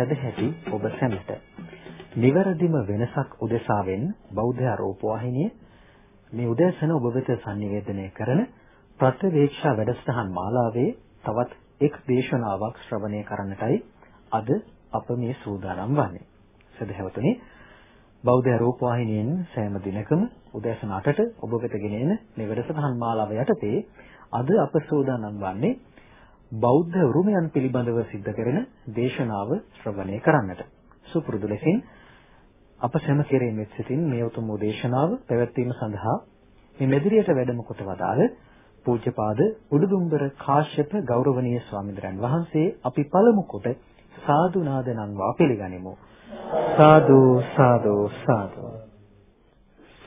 සම්මා සම්බුදු සරණයි සදැහැති ඔබ සැමට. නිවැරදිම වෙනසක් උදෙසාවෙන් බෞද්ධ ආරෝප වාහිනිය මේ උදෑසන ඔබ වෙත sannivedanaya කරන ප්‍රත්‍යවේක්ෂා වැඩසටහන් මාලාවේ තවත් එක් දේශනාවක් ශ්‍රවණය කරන්නටයි අද අප මේ සූදානම් වන්නේ. සදහැවතුනි බෞද්ධ ආරෝප වාහිනියෙන් සෑම දිනකම උදෑසන 8ට ඔබ වෙත ගෙනෙන මේ වැඩසටහන් මාලාව යටතේ අද අප සූදානම් වන්නේ බෞද්ධ උරුමයන් පිළිබඳව සිද්ධ කරන දේශනාව ශ්‍රවණය කරන්නට. සුපුරුදු ලෙසින් අප සැම කෙරෙහිම සිටින් මේ උතුම් දේශනාව පැවැත්වීම සඳහා මේ මෙදිරියට වැඩම කොට වදාළ පූජ්‍යපාද උඩුදුම්බර කාශ්‍යප ගෞරවනීය ස්වාමීන් වහන්සේ අපි පළමු කොට සාදු නාද නංවා පිළිගනිමු. සාදු සාදු සාදු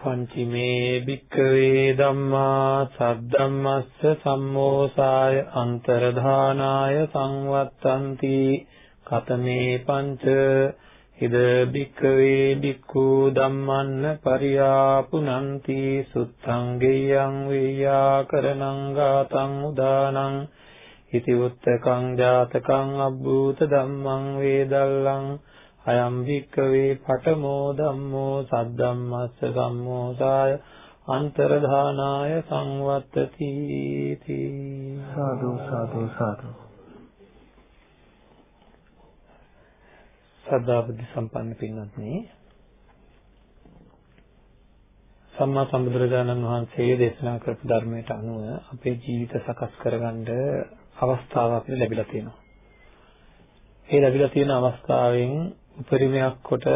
පංචමේ භික්ඛවේ ධම්මා සද්දම්මස්ස සම්මෝසාය අන්තරධානාය සංවත්තಂತಿ කතමේ පංච ඉද බික්කවේ බික්ඛු ධම්මන්න පරියාපුනන්ති සුත්තං ගෙයං වේයාකරණං ගාතං උදානං ඉති උත්තකං ජාතකං අබ්බූත ධම්මං වේදල්ලං අයම් බික්කවේ පඨමෝ ධම්මෝ සද්දම්මස්ස සම්මෝසාය අන්තරධානාය සංවත්තති සාදු සාදු සාදු ශ්‍රද්ධා බුද්ධ සම්පන්න පින්වත්නි සම්මා සම්බුදුරජාණන් වහන්සේ දේශනා කරපු ධර්මයට අනුව අපේ ජීවිත සකස් කරගන්න අවස්ථාව අපිට ලැබිලා තියෙනවා. ඒ ලැබිලා තියෙන අවස්ථාවෙන් උපරිමයක් කොට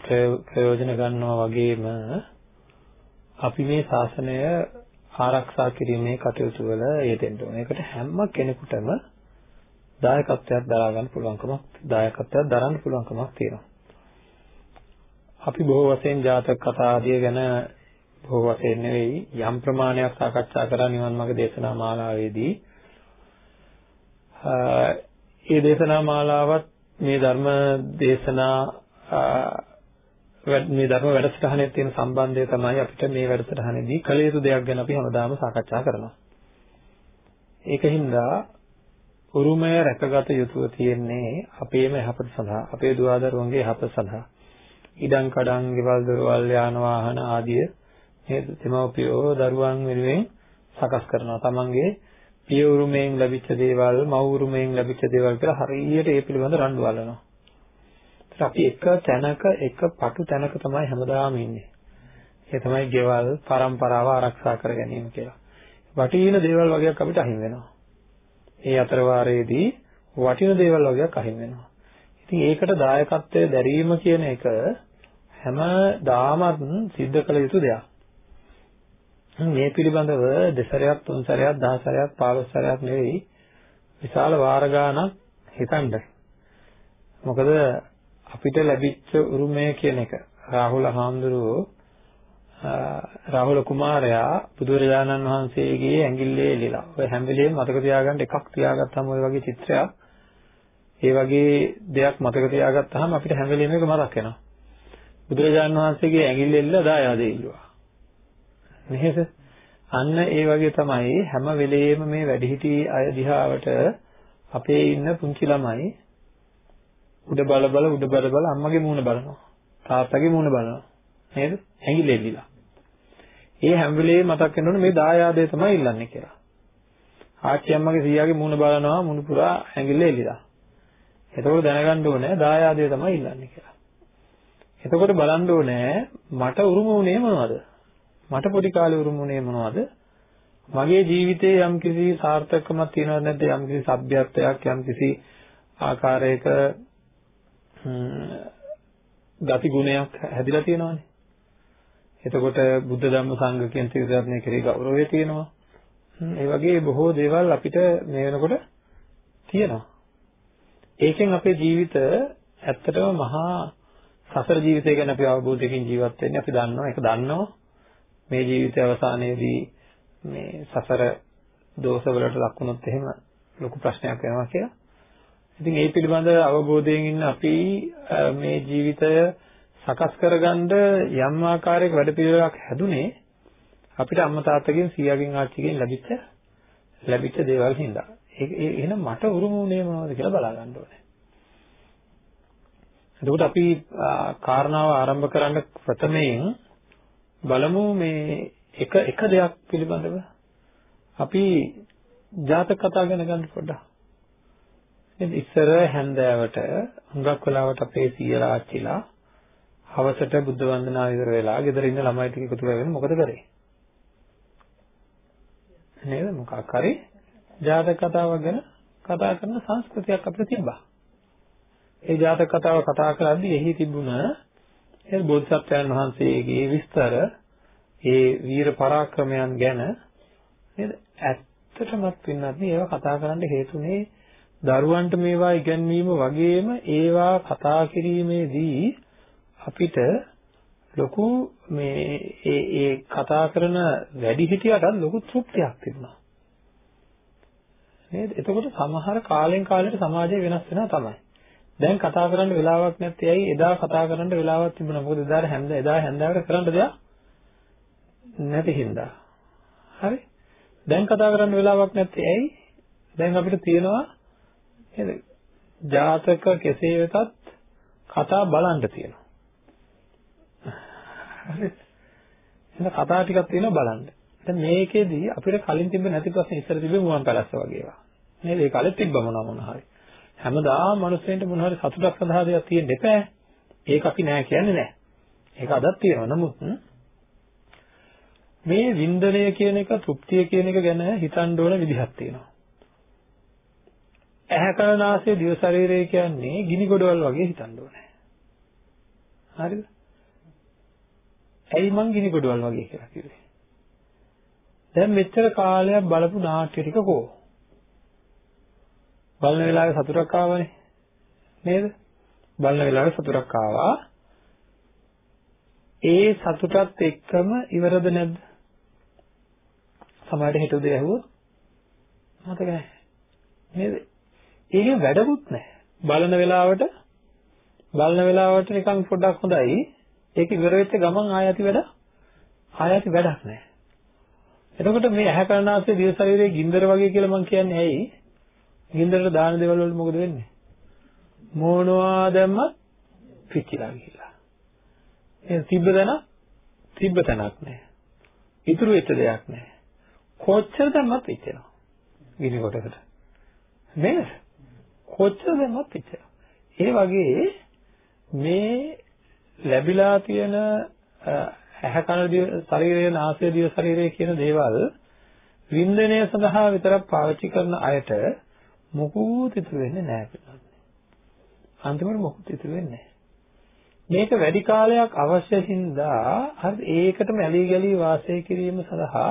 ප්‍රයෝජන ගන්නවා වගේම අපි මේ ශාසනය ආරක්ෂා කිරීමේ කටයුතු වල යෙදෙන්න ඕනේ. ඒකට හැම කෙනෙකුටම දායකත්වයක් දරා ගන්න පුළුවන්කමක් දායකත්වයක් දරන්න පුළුවන්කමක් තියෙනවා. අපි බොහෝ වශයෙන් ජාතක කතා ආදිය ගැන බොහෝ වශයෙන් නෙවෙයි යම් ප්‍රමාණයක් සාකච්ඡා කරා නිවන් මාර්ග දේශනා මාලාවේදී ඒ දේශනා මාලාවත් මේ ධර්ම දේශනා මේ ධර්ම වැඩසටහනේ තියෙන සම්බන්ධය තමයි අපිට මේ වැඩසටහනේදී කළ යුතු දෙයක් ගැන අපි හැමදාම සාකච්ඡා කරනවා. ඒකින්ද උරුමය රැකගත යුතුව තියෙන්නේ අපේම යහපත සඳහා අපේ දුවදරුවන්ගේ යහපත සඳහා ඉඩම් කඩම් ගෙවල් දොරවල් යාන වාහන ආදිය මේ දෙමව්පියෝ දරුවන් වෙනුවෙන් සකස් කරනවා තමන්ගේ පිය උරුමයෙන් ලැබිච්ච දේවල් මව් උරුමයෙන් ලැබිච්ච දේවල් කියලා හරියට ඒ පිළිබඳ රණ්ඩු වලනවා අපි එක තැනක එක පටු තැනක තමයි හැමදාම ඉන්නේ ඒ තමයි ගෙවල් පරම්පරාව ආරක්ෂා කර ගැනීම කියලා වටින දේවල් වගේක් අපිට අහිමි වෙනවා ඒ අතර වාරයේදී වටින දේවල් වගේක් අහිමි වෙනවා. ඉතින් ඒකට දායකත්වය දැරීම කියන එක හැමදාමත් සිද්ධ කළ යුතු දෙයක්. මේ පිළිබඳව දෙසරයක් තුන් සැරයක් දහ සැරයක් 15 සැරයක් නෙවෙයි විශාල වාර ගාණක් හිතන්න. මොකද අපිට ලැබිච්ච උරුමය කියන එක රාහුල හාමුදුරුවෝ රාහුල කුමාරයා බුදුරජාණන් වහන්සේගේ ඇඟිල්ලේ එලිලා. ඔය හැම වෙලේම මතක තියාගන්න එකක් තියාගත්තාම ඔය වගේ චිත්‍රයක් ඒ වගේ දෙයක් මතක තියාගත්තාම අපිට හැම වෙලේම ඒක මතක් වෙනවා. බුදුරජාණන් වහන්සේගේ ඇඟිල්ල එල්ලලා දායාද ඉල්ලුවා. නේද? අන්න ඒ වගේ තමයි හැම වෙලේම මේ වැඩිහිටි අය දිහාවට අපේ ඉන්න පුංචි ළමයි උඩ බල බල උඩ බල බල අම්මගේ මූණ බලනවා. තාත්තගේ මූණ බලනවා. නේද? ඇඟිල්ල එල්ලිලා. ඒ හැම වෙලේම මතක් වෙනවනේ මේ දායාදය තමයි ඉල්ලන්නේ කියලා. ආච්චි අම්මගේ සීයාගේ මූණ බලනවා මුණු පුරා ඇඟිල්ල එලිලා. එතකොට දැනගන්න ඕනේ දායාදය තමයි ඉල්ලන්නේ කියලා. එතකොට බලන්න ඕනේ මට උරුම වුණේ මොනවද? මට පොඩි කාලේ උරුම වුණේ මොනවද? මගේ ජීවිතයේ යම්කිසි සාර්ථකකමක් තියෙනවද නැද්ද? යම්කිසි සભ્યත්වයක් යම්කිසි ආකාරයක ගති ගුණයක් හැදිලා තියෙනවනේ. එතකොට බුද්ධ ධම්ම සංඝ කියන ත්‍රිවිධ කෙරෙහි ගෞරවය තියෙනවා. ඒ වගේ බොහෝ දේවල් අපිට මේ වෙනකොට තියෙනවා. ඒකෙන් අපේ ජීවිත ඇත්තටම මහා සසර ජීවිතය ගැන අපි අවබෝධයකින් ජීවත් වෙන්නේ අපි දන්නවා ඒක දන්නවා මේ ජීවිතය අවසානයේදී මේ සසර දෝෂවලට ලක් වුණොත් එහෙම ලොකු ප්‍රශ්නයක් වෙනවා කියලා. ඉතින් ඒ පිළිබඳ අවබෝධයෙන් ඉන්න අපි මේ ජීවිතය සකස් කරගන්න යම් ආකාරයක වැඩපිළිවෙලක් හැදුනේ අපිට අම්මා තාත්තගෙන් සීයාගෙන් ආච්චිගෙන් ලැබිච්ච ලැබිච්ච දේවල් හින්දා. ඒක එහෙනම් මට උරුම වුණේ මොනවද කියලා බලා ගන්න ඕනේ. එතකොට අපි කාරණාව ආරම්භ කරන්න ප්‍රථමයෙන් බලමු මේ එක එක දෙයක් පිළිබඳව අපි ජාතක කතා ගැන ගන්න පොඩ්ඩක්. ඉතින් ඉස්සර හැන්දෑවට හුඟක් වෙලාවට අපේ සීයලා ආච්චිලා හවසට බුද්ධ වන්දනාව ඉවර වෙලා ගෙදර ඉන්න ළමයි ටික එකතු කරගෙන මොකද කරේ? නේද මොකක් හරි ජාතක කතාවක් ගැන කතා කරන සංස්කෘතියක් අපිට තිබ්බා. ඒ ජාතක කතාව කතා කරද්දී එහි තිබුණ ඒ බෝධිසත්වයන් වහන්සේගේ විස්තර ඒ වීර පරාක්‍රමයන් ගැන නේද ඇත්තටම පින්නත් ඒවා කතා කරන්න හේතුනේ දරුවන්ට මේවා ඉගැන්වීම වගේම ඒවා කතා කිරීමේදී අපිට ලොකු මේ ඒ ඒ කතා කරන වැඩිහිටියටත් ලොකු තෘප්තියක් තිබුණා. නේද? එතකොට සමහර කාලෙන් කාලෙට සමාජය වෙනස් වෙනවා තමයි. දැන් කතා කරන්න වෙලාවක් නැත්තේ ඇයි? එදා කතා කරන්න වෙලාවක් තිබුණා. මොකද එදා හැන්ද එදා හැන්දාවට කරන්න දෙයක් නැති හින්දා. හරි? දැන් කතා කරන්න වෙලාවක් නැත්තේ ඇයි? දැන් අපිට තියෙනවා නේද? ජාතක කෙසේ වෙතත් කතා බලන්න තියෙනවා. හරි? එහෙනම් කතා ටිකක් තියෙනවා බලන්න. දැන් මේකෙදි අපිට කලින් තිබ්බ නැති ප්‍රශ්න ඉස්සර තිබ්බේ මුවන් පැලස්ස වගේ ඒවා. නේද? ඒ කාලෙත් තිබ්බ මොනවා මොන හරි. හැමදාම මිනිස්සුන්ට මොන හරි සතුටක් සඳහා දෙයක් තියෙන්න එපා. ඒක අපි නෑ කියන්නේ නෑ. ඒක අදත් තියෙනවා. නමුත් මේ වින්දනය කියන එක, තෘප්තිය කියන එක ගැන හිතන්න ඕන විදිහක් තියෙනවා. ඇහැ කන නාසය දිව ශරීරය කියන්නේ ගිනි ගොඩවල් වගේ හිතන්න ඕනේ. හරිද? ඇයි මං ගිනි ගොඩවල් වගේ කියලා කිව්වේ? දැන් මෙච්චර කාලයක් බලපු නාට්‍ය ටික කෝ? බලන වෙලාවේ සතුටක් ආවනේ. නේද? බලන වෙලාවේ සතුටක් ආවා. ඒ සතුටත් එක්කම ඉවරද නැද්ද? සමහරට හිතුව දේ ඇහුවොත් මතක නැහැ. නේද? ඒකේ වැඩකුත් නැහැ. බලන වෙලාවට බලන වෙලාවට නිකන් පොඩ්ඩක් හොඳයි. ඒක ඉවර වෙච්ච ගමන් ආයති වැඩ ආයති වැඩක් නැහැ. එතකොට මේ ඇහැ කරනාසේ දිය ශරීරයේ ගින්දර වගේ කියලා මම කියන්නේ ඇයි? ගින්දරට දාන දේවල් වලට මොකද වෙන්නේ? මොනවා දැම්මත් පිච්චිලා ගිහිල්ලා. ඒ තිබ්බ තැන තිබ්බ තැනක් නැහැ. ඉතුරු වෙච්ච දෙයක් නැහැ. කොච්චර දැම්මත් පිච්චෙනවා. ගිනි කොටකට. නේද? කොච්චර දැම්මත් පිච්චෙනවා. ඒ වගේ මේ ලැබිලා තියෙන ඇහැ කන දිව ශරීරය නාසය දිව ශරීරය කියන දේවල් වින්දනය සඳහා විතරක් පාවිච්චි කරන අයට මොකුත් ඉතුරු වෙන්නේ නැහැ අන්තිමට මොකුත් ඉතුරු වෙන්නේ මේක වැඩි කාලයක් අවශ්‍ය හින්දා හරි ඒකටම ඇලී ගලී වාසය කිරීම සඳහා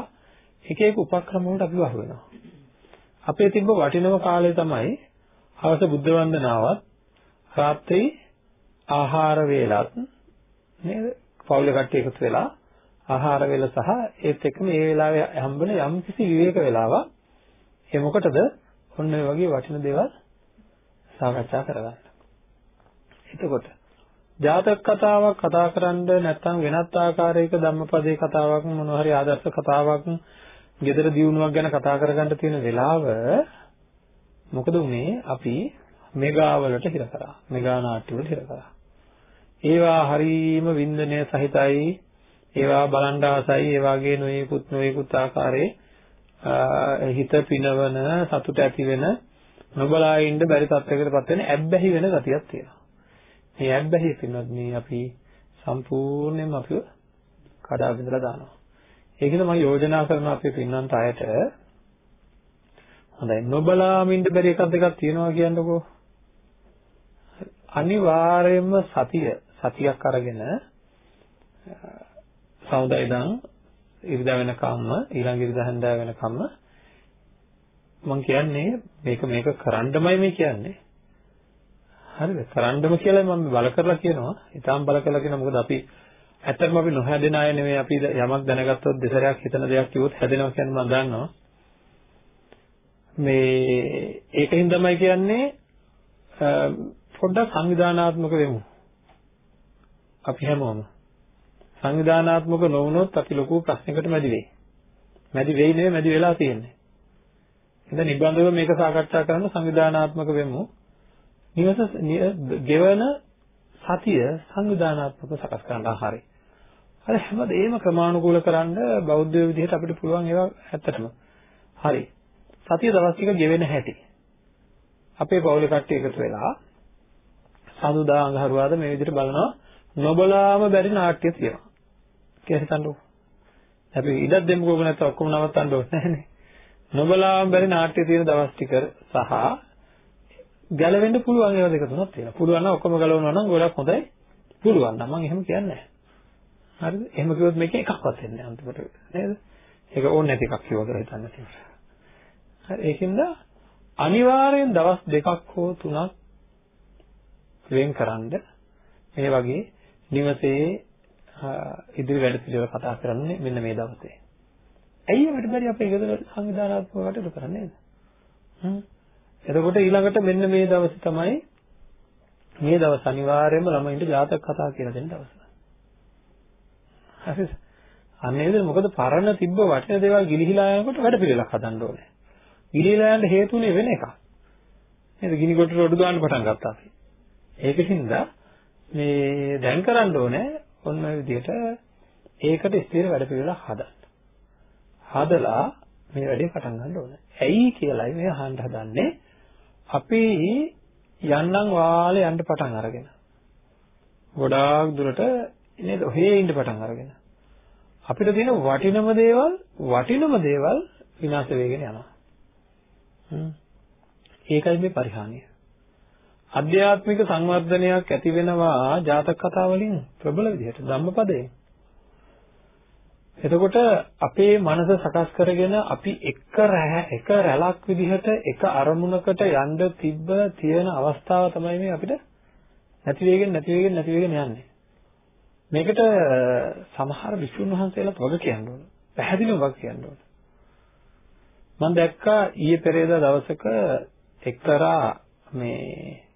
එක එක උපක්‍රම වලට අපි වහ වෙනවා. අපේ තිබ්බ වටිනම කාලය තමයි හවස බුද්ධ වන්දනාවත් රාත්‍රී ආහාර වේලත් නේද? පවුලේ කට්ටිය එකතු වෙලා ආහාර වේල සහ ඒත් එක්කම මේ වෙලාවේ හම්බෙන යම් කිසි විවේක වෙලාවක් ඒ මොකටද? ඔන්න ඔය වගේ වටින දේවල් සාකච්ඡා කරගන්න. එතකොට ජාතක කතාවක් කතා කරන්න නැත්නම් වෙනත් ආකාරයක ධම්මපදේ කතාවක් මොනවා හරි ආදර්ශ කතාවක් gedara දියුණුවක් ගැන කතා කරගන්න තියෙන වෙලාව මොකද උනේ අපි මෙගාවලට හිර කරා. මෙගා නාට්‍ය වලට හිර කරා. ඒවා හරීම වින්දනය සහිතයි ඒවා බලන් ආසයි ඒ වගේ නොයෙකුත් නොයෙකුත් ආකාරයේ හිත පිනවන සතුට ඇති වෙන නොබලා ඉන්න බැරි තත්යකටපත් වෙන ඇබ්බැහි වෙන ගතියක් තියෙනවා. මේ ඇබ්බැහි පින්වත් මේ අපි සම්පූර්ණයෙන්ම අපිව කඩා බිඳලා දානවා. ඒකද මම යෝජනා කරනවා අපේ පින්නන්ත අයට හොඳයි නොබලාම ඉන්න බැරි එකක් දෙකක් තියෙනවා කියන්නකෝ. අනිවාර්යයෙන්ම සතිය සතියක් අරගෙන සමුදා ඉඳන් ඉරිදා වෙනකම්ම ඊළඟ ඉරිදා හැන්දෑව වෙනකම්ම මම කියන්නේ මේක මේක කරන්නමයි මේ කියන්නේ. හරිද? කරන්නම කියලා මම බල කරලා කියනවා. ඊටාම් බල කරලා කියනවා මොකද අපි ඇත්තටම අපි නොහැදෙන අය නෙමෙයි අපි යමක් දැනගත්තොත් දෙසරයක් හිතන දෙයක් කිව්වොත් හැදෙනවා කියන්නේ මම දන්නවා. මේ ඒකින් තමයි කියන්නේ පොඩ්ඩක් සංවිධානාත්මක වෙමු. අපි හැමෝම සංවිධානාත්මක නොවුනොත් අපි ලොකු ප්‍රශ්නයකට මැදි වෙයි. මැදි වෙයි නෙවෙයි මැදි වෙලා තියෙන්නේ. ඉතින් නිබඳව මේක සාකච්ඡා කරන්න සංවිධානාත්මක වෙමු. නිවස ගෙවන සතිය සංවිධානාත්මක සකස් කරන්න ආහාරයි. අර හැමදේම ක්‍රමානුකූල කරන්න බෞද්ධ විදිහට අපිට පුළුවන් ඒවා ඇත්තටම. හරි. සතිය දවස් ටික ගෙවෙන හැටි. අපේ පවුලේ කට්ටිය එකතු වෙලා සඳුදා අඟහරුවාද මේ විදිහට බලනවා නොබලාම බැරි නාට්‍ය තියෙනවා. කියලා හිතන්නකෝ. අපි ඉඩක් දෙමුකෝ නැත්නම් ඔක්කොම නවත්තන්න ඕනේ නැහනේ. නොබලාම බැරි නාට්‍ය තියෙන දවස් ටික සහ ගැලවෙන්න පුළුවන් ඒවා දෙක තුනක් තියෙනවා. පුළුවන් නම් ඔක්කොම ගලවනවා නම් ගොඩක් හොඳයි. පුළුවන් නම් මම එහෙම කියන්නේ නැහැ. හරිද? එහෙම කිව්වොත් මේකේ එකක්වත් වෙන්නේ නැහැ අන්තිමට නේද? ඒක ඕනේ නැති එකක් කිව්වා කියලා හිතන්න තියෙනවා. හරි ඒකින්ද අනිවාර්යෙන් දවස් දෙකක් හෝ තුනක් වෙන්කරනද මේ වගේ නිවසේ ඉදිරි වැඩ පිළිවෙල කතා කරන්නේ මෙන්න මේ දවසේ. ඇයි අපිට බැරි අපේ ගෙදර සංවිධානාත්මක කටයුතු කරන්නේ නේද? හ්ම්. එතකොට ඊළඟට මෙන්න මේ දවසේ තමයි මේ දවස් අනිවාර්යයෙන්ම ළමයින්ට ජාතක කතා කියලා දෙන දවස. හරිද? අනේද මොකද පරණ තිබ්බ වටින දේවල් ගිලිහිලා යනකොට වැඩ පිළිවෙලක් හදන්න ඕනේ. ගිලිහිලා යන්න හේතුනේ වෙන එකක්. නේද? ගිනි කොටට ඔඩු දාන්න පටන් ගත්තා අපි. ඒකින්ද මේ දැන් කරන්න ඕනේ ඔන්න ඔය විදිහට ඒකට ස්ථිර වැඩ පිළිවෙලක් හදන්න. හදලා මේ වැඩේ පටන් ගන්න ඕනේ. ඇයි කියලායි මේ අහන්න හදන්නේ. අපි යන්නම් වාලේ යන්න පටන් අරගෙන. ගොඩාක් දුරට නේද ඔහේ ඉන්න පටන් අරගෙන. අපිට තියෙන වටිනම දේවල් වටිනම දේවල් විනාශ වෙගෙන යනවා. හ්ම්. ඒකයි මේ පරිහානිය. අධ්‍යාත්මික සංවර්ධනයක් ඇති වෙනවා ජාතක කතා වලින් ප්‍රබල විදිහට ධම්මපදයෙන්. එතකොට අපේ මනස සකස් කරගෙන අපි එක එක රැලක් විදිහට එක අරමුණකට යන්න තිබ්බ තියෙන අවස්ථාව තමයි මේ අපිට නැති වෙගෙන නැති වෙගෙන නැති වෙගෙන යන්නේ. මේකට සමහර විසුණු වහන්සේලාත් වග කියන්න ඕන. පැහැදිලිව වග කියන්න ඕන. මම දැක්කා ඊයේ පෙරේදා දවසක එක්තරා මේ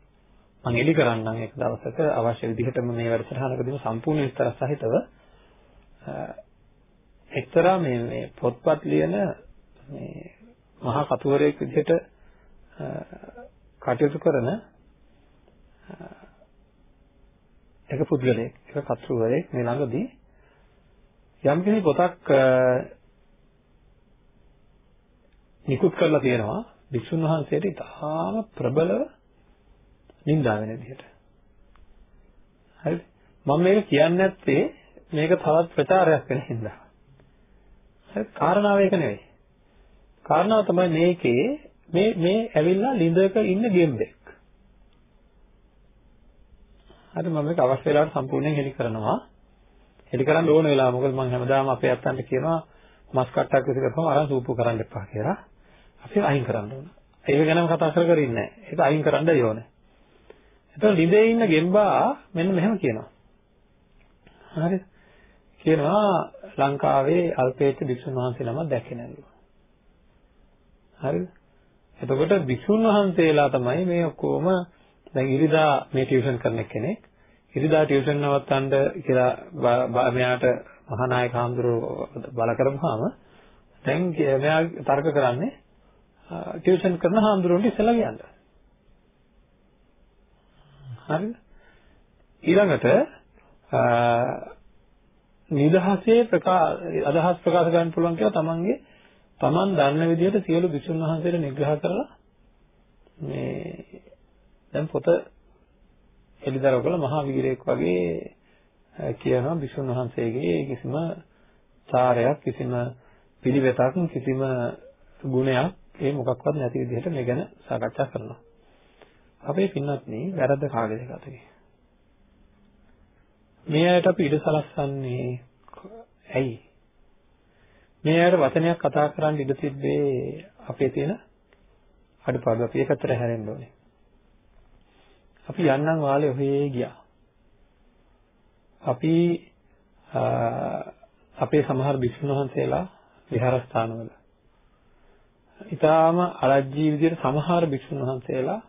මම එලි කරන්නම් එක දවසක. අවශ්‍ය විදිහටම මේ වැඩසටහනකදීම සම්පූර්ණ විස්තර සහිතව එක්තරා මේ මේ පොත්පත් ලියන මේ මහා කතුවරයෙක් විදිහට කටයුතු කරන එක පුද්ගලයෙක් එක කතුවරයෙක් මේ ළඟදී යම් කිසි පොතක් නිකුත් කරලා තියෙනවා. විසුණු වහන්සේට ඉතාම ප්‍රබලව නින්දා වෙන විදිහට. හරිද? මම මේක කියන්නේ නැත්තේ මේක තවත් ප්‍රචාරයක් වෙන හින්දා. හරි කාරණාව ඒක නෙවෙයි. කාරණාව තමයි මේකේ මේ මේ ඇවිල්ලා ලිඳක ඉන්න ගෙම්බෙක්. හරි මම මේක අවශ්‍ය වෙලාවට සම්පූර්ණයෙන් හෙලි කරනවා. හෙලි කරන්න ඕන වෙලාව මොකද මම හැමදාම අපේ අත්තන්ට කියනවා මස් කට්ටක් විසි කරපුවම අරන් සූපු කරන්න එපා කියලා. අපි අයින් කරන්න ඕන. ඒක ගැනම කතා කර කර ඉන්නේ නැහැ. ඒක අයින් කරන්නයි ඕනේ. එතකොට ළිඳේ ඉන්න ගෙම්බා මෙන්න මෙහෙම කියනවා. හරිද? කියනවා ලංකාවේ අල්පේච්ච භික්ෂුන් වහන්සේ නමක් දැක්කේ නැල්ලු. හරිද? එතකොට භික්ෂුන් වහන්සේලා තමයි මේ ඔක්කොම දැන් ඉරිදා මේ ටියුෂන් කරන කෙනෙක්. ඉරිදා ටියුෂන් නවත්තන්න කියලා මෙයාට මහානායක හාමුදුරුවෝ බල කරපුවාම දැන් මෙයා තර්ක කරන්නේ ටියුෂන් කරන හාමුදුරුවන්ට ඉස්සෙල්ලා කියන්න. හරිද? ඊළඟට නිදහසේ අදහස් ප්‍රකාශ කරන්න පුළුවන් කියලා තමන්ගේ තමන් දන්න විදිහට සියලු භික්ෂුන් වහන්සේලා නිග්‍රහ කරලා මේ දැන් පොත එලිදරව් කළ මහා වීරයෙක් වගේ කියනවා බිසුන් වහන්සේගේ කිසිම චාරයක් කිසිම පිළිවෙතක් කිසිම ගුණයක් ඒ මොකක්වත් නැති විදිහට මේ ගැන සාකච්ඡා කරනවා. අපේ පින්වත්නි වැරද්ද කාගේද කතේ? මේ අයට අපි ඉඩ සලස්සන්නේ ඇයි? මේ අයට වචනයක් කතා කරන්න ඉඩ තිබ්බේ අපේ තියෙන අඩුපාඩු අපි ඒකට හැරෙන්න ඕනේ. අපි යන්නම් වාලේ ඔහේ ගියා. අපි අපේ සමහර භික්ෂුන් වහන්සේලා විහාරස්ථානවල ඊටාම අලජ්ජී විදිහට සමහර භික්ෂුන් වහන්සේලා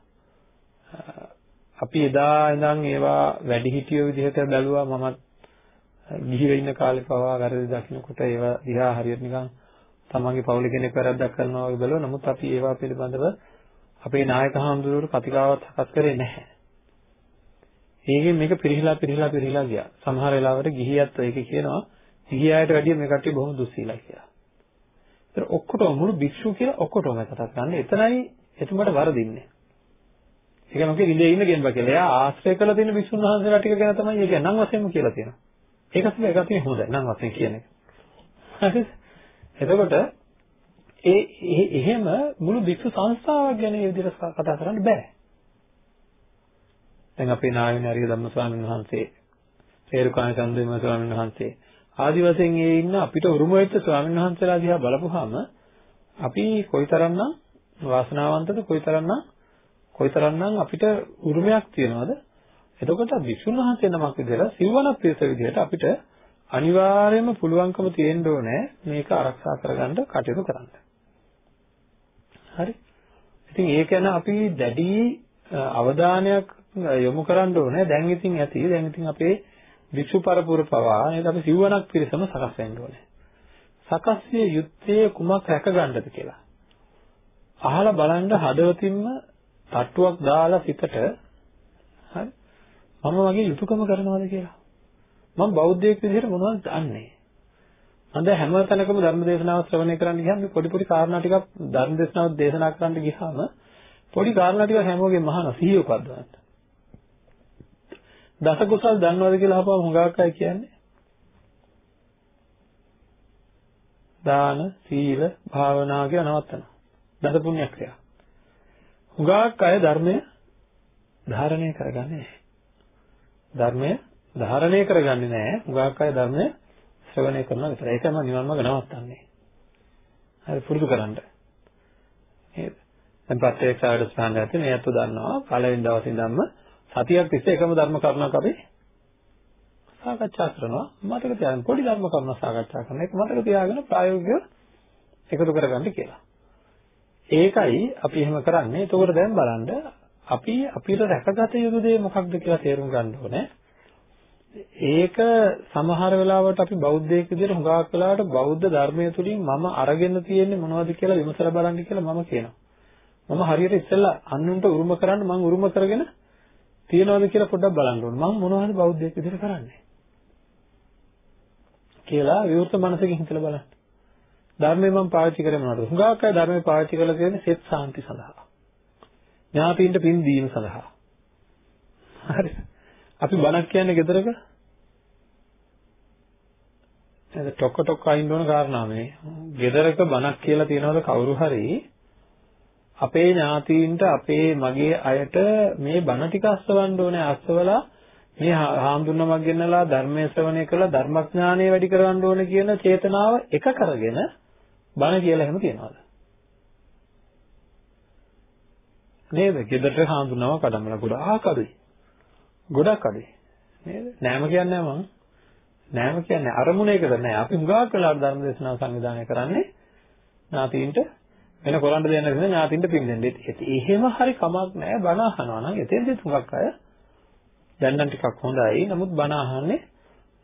අපි එදා ඉඳන් ඒවා වැඩිහිටියෝ විදිහට බැලුවා මමත් ගිහිව ඉන්න කාලේ පවා වැරදි දකින්නකොට ඒවා දිහා හරියට නිකන් තමන්ගේ පවුලේ කෙනෙක් වැරද්දක් කරනවා වගේ බලුවා නමුත් අපි ඒවා පිළිබඳව අපේ නායක හාමුදුරුවෝ ප්‍රතිකාවත් හකස් කරේ නැහැ. ඒකෙන් මේක පිරිහිලා පිරිහිලා පිරිහිලා ගියා. සමහර වෙලාවට ගිහියත් ඒක කියනවා ගිහියාට වැඩිය මේ කට්ටිය බොහොම දුස්සීලයි කියලා. ඒතර ඔක්කොටම මුළු භික්ෂුව කියලා ඔක්කොටම කතා කරන්නේ. එතනයි එතුමට වරදින්නේ. ඒ කියන්නේ මොකද ඉඳේ ඉන්න ගෙම්බ කියලා. එයා ආශ්‍රය කරලා තියෙන භික්ෂුන් වහන්සේලා ටික ගැන තමයි ඒක නම් වශයෙන්ම කියලා තියෙනවා. ඒක තමයි ඒක තමයි හොඳයි නම් වශයෙන් කියන එක. හරිද? එතකොට ඒ එහෙම මුළු භික්ෂු සංස්ථාවක් ගැන මේ විදිහට කතා කරන්න බෑ. දැන් අපේ නායක හරිය ධම්ම ස්වාමීන් වහන්සේ, හේරුකාණ චන්ද්‍රම ස්වාමීන් වහන්සේ ආදි වශයෙන් ඒ ඉන්න අපිට උරුම වෙච්ච ස්වාමීන් වහන්සේලා දිහා බලපුවාම අපි කොයිතරම්නම් වාසනාවන්තද කොයිතරම්නම් කොයිතරම්නම් අපිට උරුමයක් තියනවද එතකොට විසුණු වහන්සේ නමක් විදිහට සිවණක් පිරිස විදිහට අපිට අනිවාර්යයෙන්ම පුළුවන්කම තියෙන්න ඕනේ මේක ආරක්ෂා කරගන්න කටයුතු කරන්න. හරි. ඉතින් ඒක ගැන අපි දැඩි අවධානයක් යොමු කරන්න ඕනේ. දැන් ඉතින් ඇති. දැන් ඉතින් අපේ වික්ෂු පරපුර පවා නේද අපි සිවණක් පිරිසම සකස් වෙන්න ඕනේ. සකස් විය යුත්තේ කුමක් රැකගන්නද කියලා. අහලා බලන්න හදවතින්ම තට්ටුවක් දාලා සිතට හරි මම වගේ යුතුයකම කරනවාද කියලා. මම බෞද්ධයෙක් විදිහට මොනවද දන්නේ? මම දැන් හැම තැනකම ධර්ම දේශනාව ශ්‍රවණය කරන්න ගියාම මේ පොඩි පොඩි කාරණා ටිකක් ධර්ම දේශනාව දේශනා කරන්න ගියාම පොඩි කාරණා ටික හැමෝගෙම මහාන සිහිය උපද්දවන්න. දස කුසල් දන්නවද කියලා අහපුවම හුඟක් අය කියන්නේ දාන, සීල, භාවනා කියලා නවත්තනවා. දස පුණ්‍ය ක්‍රියා. හුඟක් අය ධර්මය ධාරණය කරගන්නේ නැහැ. ධර්මය ධාරණය කරගන්නේ නැහැ. හුඟක් අය ධර්මය ශ්‍රවණය කරනවා විතරයි. ඒකම නිවන් මාර්ග නවත්තන්නේ. හරි පුරුදු කරන්න. නේද? දැන් ප්‍රත්‍යක්ෂ ආඩ ස්ථානය ඇති මේ අත දන්නවා පළවෙනි දවසේ ඉඳන්ම සතියක් තිස්සේ එකම ධර්ම කරුණක් අපි සාකච්ඡා කරනවා. මතක තියාගන්න පොඩි ධර්ම කරුණ සාකච්ඡා කරන එක මතක තියාගෙන ප්‍රායෝගිකව එකතු කරගන්න කියලා. ඒකයි අපි එහෙම කරන්නේ. එතකොට දැන් බලන්න අපි අපිට රැකගත යුතු දේ මොකක්ද කියලා තේරුම් ගන්න ඕනේ. ඒක සමහර වෙලාවට අපි බෞද්ධයෙක් විදිහට හුඟක් වෙලාවට බෞද්ධ ධර්මය තුලින් මම අරගෙන තියෙන්නේ මොනවද කියලා විමසලා බලන්න කියලා මම කියනවා. මම හරියට ඉස්සෙල්ලා අන්නුන්ට උරුම කරන්න මම උරුම කරගෙන තියනවද කියලා පොඩ්ඩක් බලන්න ඕනේ. මම මොනවද බෞද්ධයෙක් විදිහට කරන්නේ? කියලා විවෘත මනසකින් හිතලා බලන්න. ධර්මය මම පාවිච්චි කරේ මොනවද? හුඟක් අය ධර්මය පාවිච්චි කරලා තියෙන්නේ සෙත් සාන්ති සඳහා. ඥාතීන්ට පින් දීම සඳහා. හරි. අපි බණක් කියන්නේ ගෙදරක එද ටොක ටොක අයින් වුණ කාරණා මේ. ගෙදරක බණක් කියලා තියනවද කවුරු හරි අපේ ඥාතීන්ට අපේ මගේ අයට මේ බණ ටික අස්වන්න ඕනේ අස්වලා මේ හාමුදුරනමක් ගෙන්නලා ධර්මයේ ශ්‍රවණය කරලා ධර්මඥානය වැඩි කරවන්න ඕනේ කියන චේතනාව එක කරගෙන බණ කියලා එහෙම තියනවාද නේද? ගෙදරට හාමුදුරනමක් කඩම්මලා ගොඩාක් අඩුයි. ගොඩක් අඩුයි. නේද? නෑම කියන්නේ මම නෑම කියන්නේ අරමුණේකද නෑ. අපි හුඟක් වෙලාවට ධර්ම දේශනාව සංවිධානය කරන්නේ ඥාතීන්ට වෙන කරන්න දෙයක් නැතිනම් ඥාතින්ට පින් දෙන්න. එහෙම හරි කමක් නැහැ බණ අහනවා නම් එතෙන්දි තුඟක් අය දැන් නම් ටිකක් හොඳයි. නමුත් බණ අහන්නේ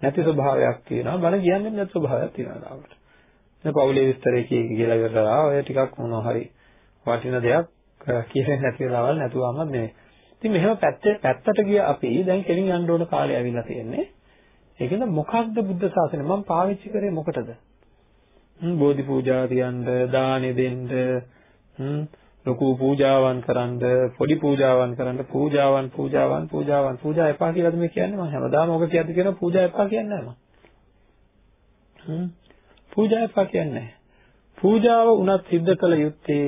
නැති ස්වභාවයක් තියෙනවා. බණ කියන්නේ නැති ස්වභාවයක් තියෙනවා ලාවට. දැන් පෞලේ විස්තරේ කිය කියලා ඉවරලා ඔය ටිකක් මොනවා හරි වටින දෙයක් කියන්නේ නැති වෙලාවල් නැතුවම නෙමෙයි. ඉතින් මෙහෙම පැත්තේ පැත්තට ගිය අපි දැන් කෙලින් යන්න ඕන කාලය ඇවිල්ලා තියෙන්නේ. ඒකෙන්ද මොකක්ද බුද්ධ ශාසනය මම පාවිච්චි කරේ මොකටද? බෝධි පූජා තියන්න, දානෙ දෙන්න, ලොකු පූජාවන් කරන්න පොඩි පූජාවන් කරන්න පූජාවන් පූජාවන් පූජාවන් පූජා එපා කියලාද මේ කියන්නේ මම හැමදාම ඔක කියද්දි කියනවා පූජා එපා කියන්නේ නැහැ මම පූජා එපා කියන්නේ. පූජාව උනත් සිද්ධ කළ යුත්තේ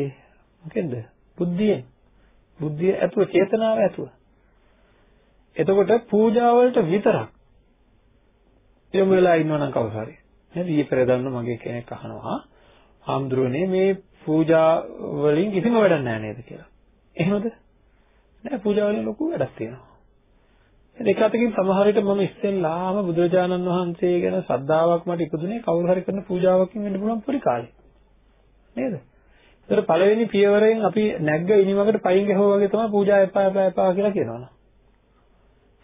මොකෙන්ද? බුද්ධියෙන්. බුද්ධිය ඇතුව චේතනාව ඇතුව. එතකොට පූජා වලට විතරක් යොමු වෙලා ඉන්නවනම් කවුරු හරි. නේද? ඊයේ පෙරදන්න මගේ කෙනෙක් අහනවා. ආම්ද්‍රෝනේ මේ පූජා වලින් කිසිම වැඩක් නැහැ නේද? කියලා. එහෙමද? නෑ පූජා වලින් ලොකු වැඩක් තියෙනවා. ඒක අතකින් සමහර විට මම ඉස්සෙල්ලාම බුදුරජාණන් වහන්සේ ගැන ශ්‍රද්ධාවක් මට ඉපදුනේ කවුරු හරි කරන පූජාවකින් වෙන්න පුළුවන් පොඩි කාලේ. නේද? ඒතර පළවෙනි පියවරෙන් අපි නැග්ග ඉනිමකට පයින් ගහුවා වගේ තමයි පූජා එපා එපා එපා කියලා කියනවනේ.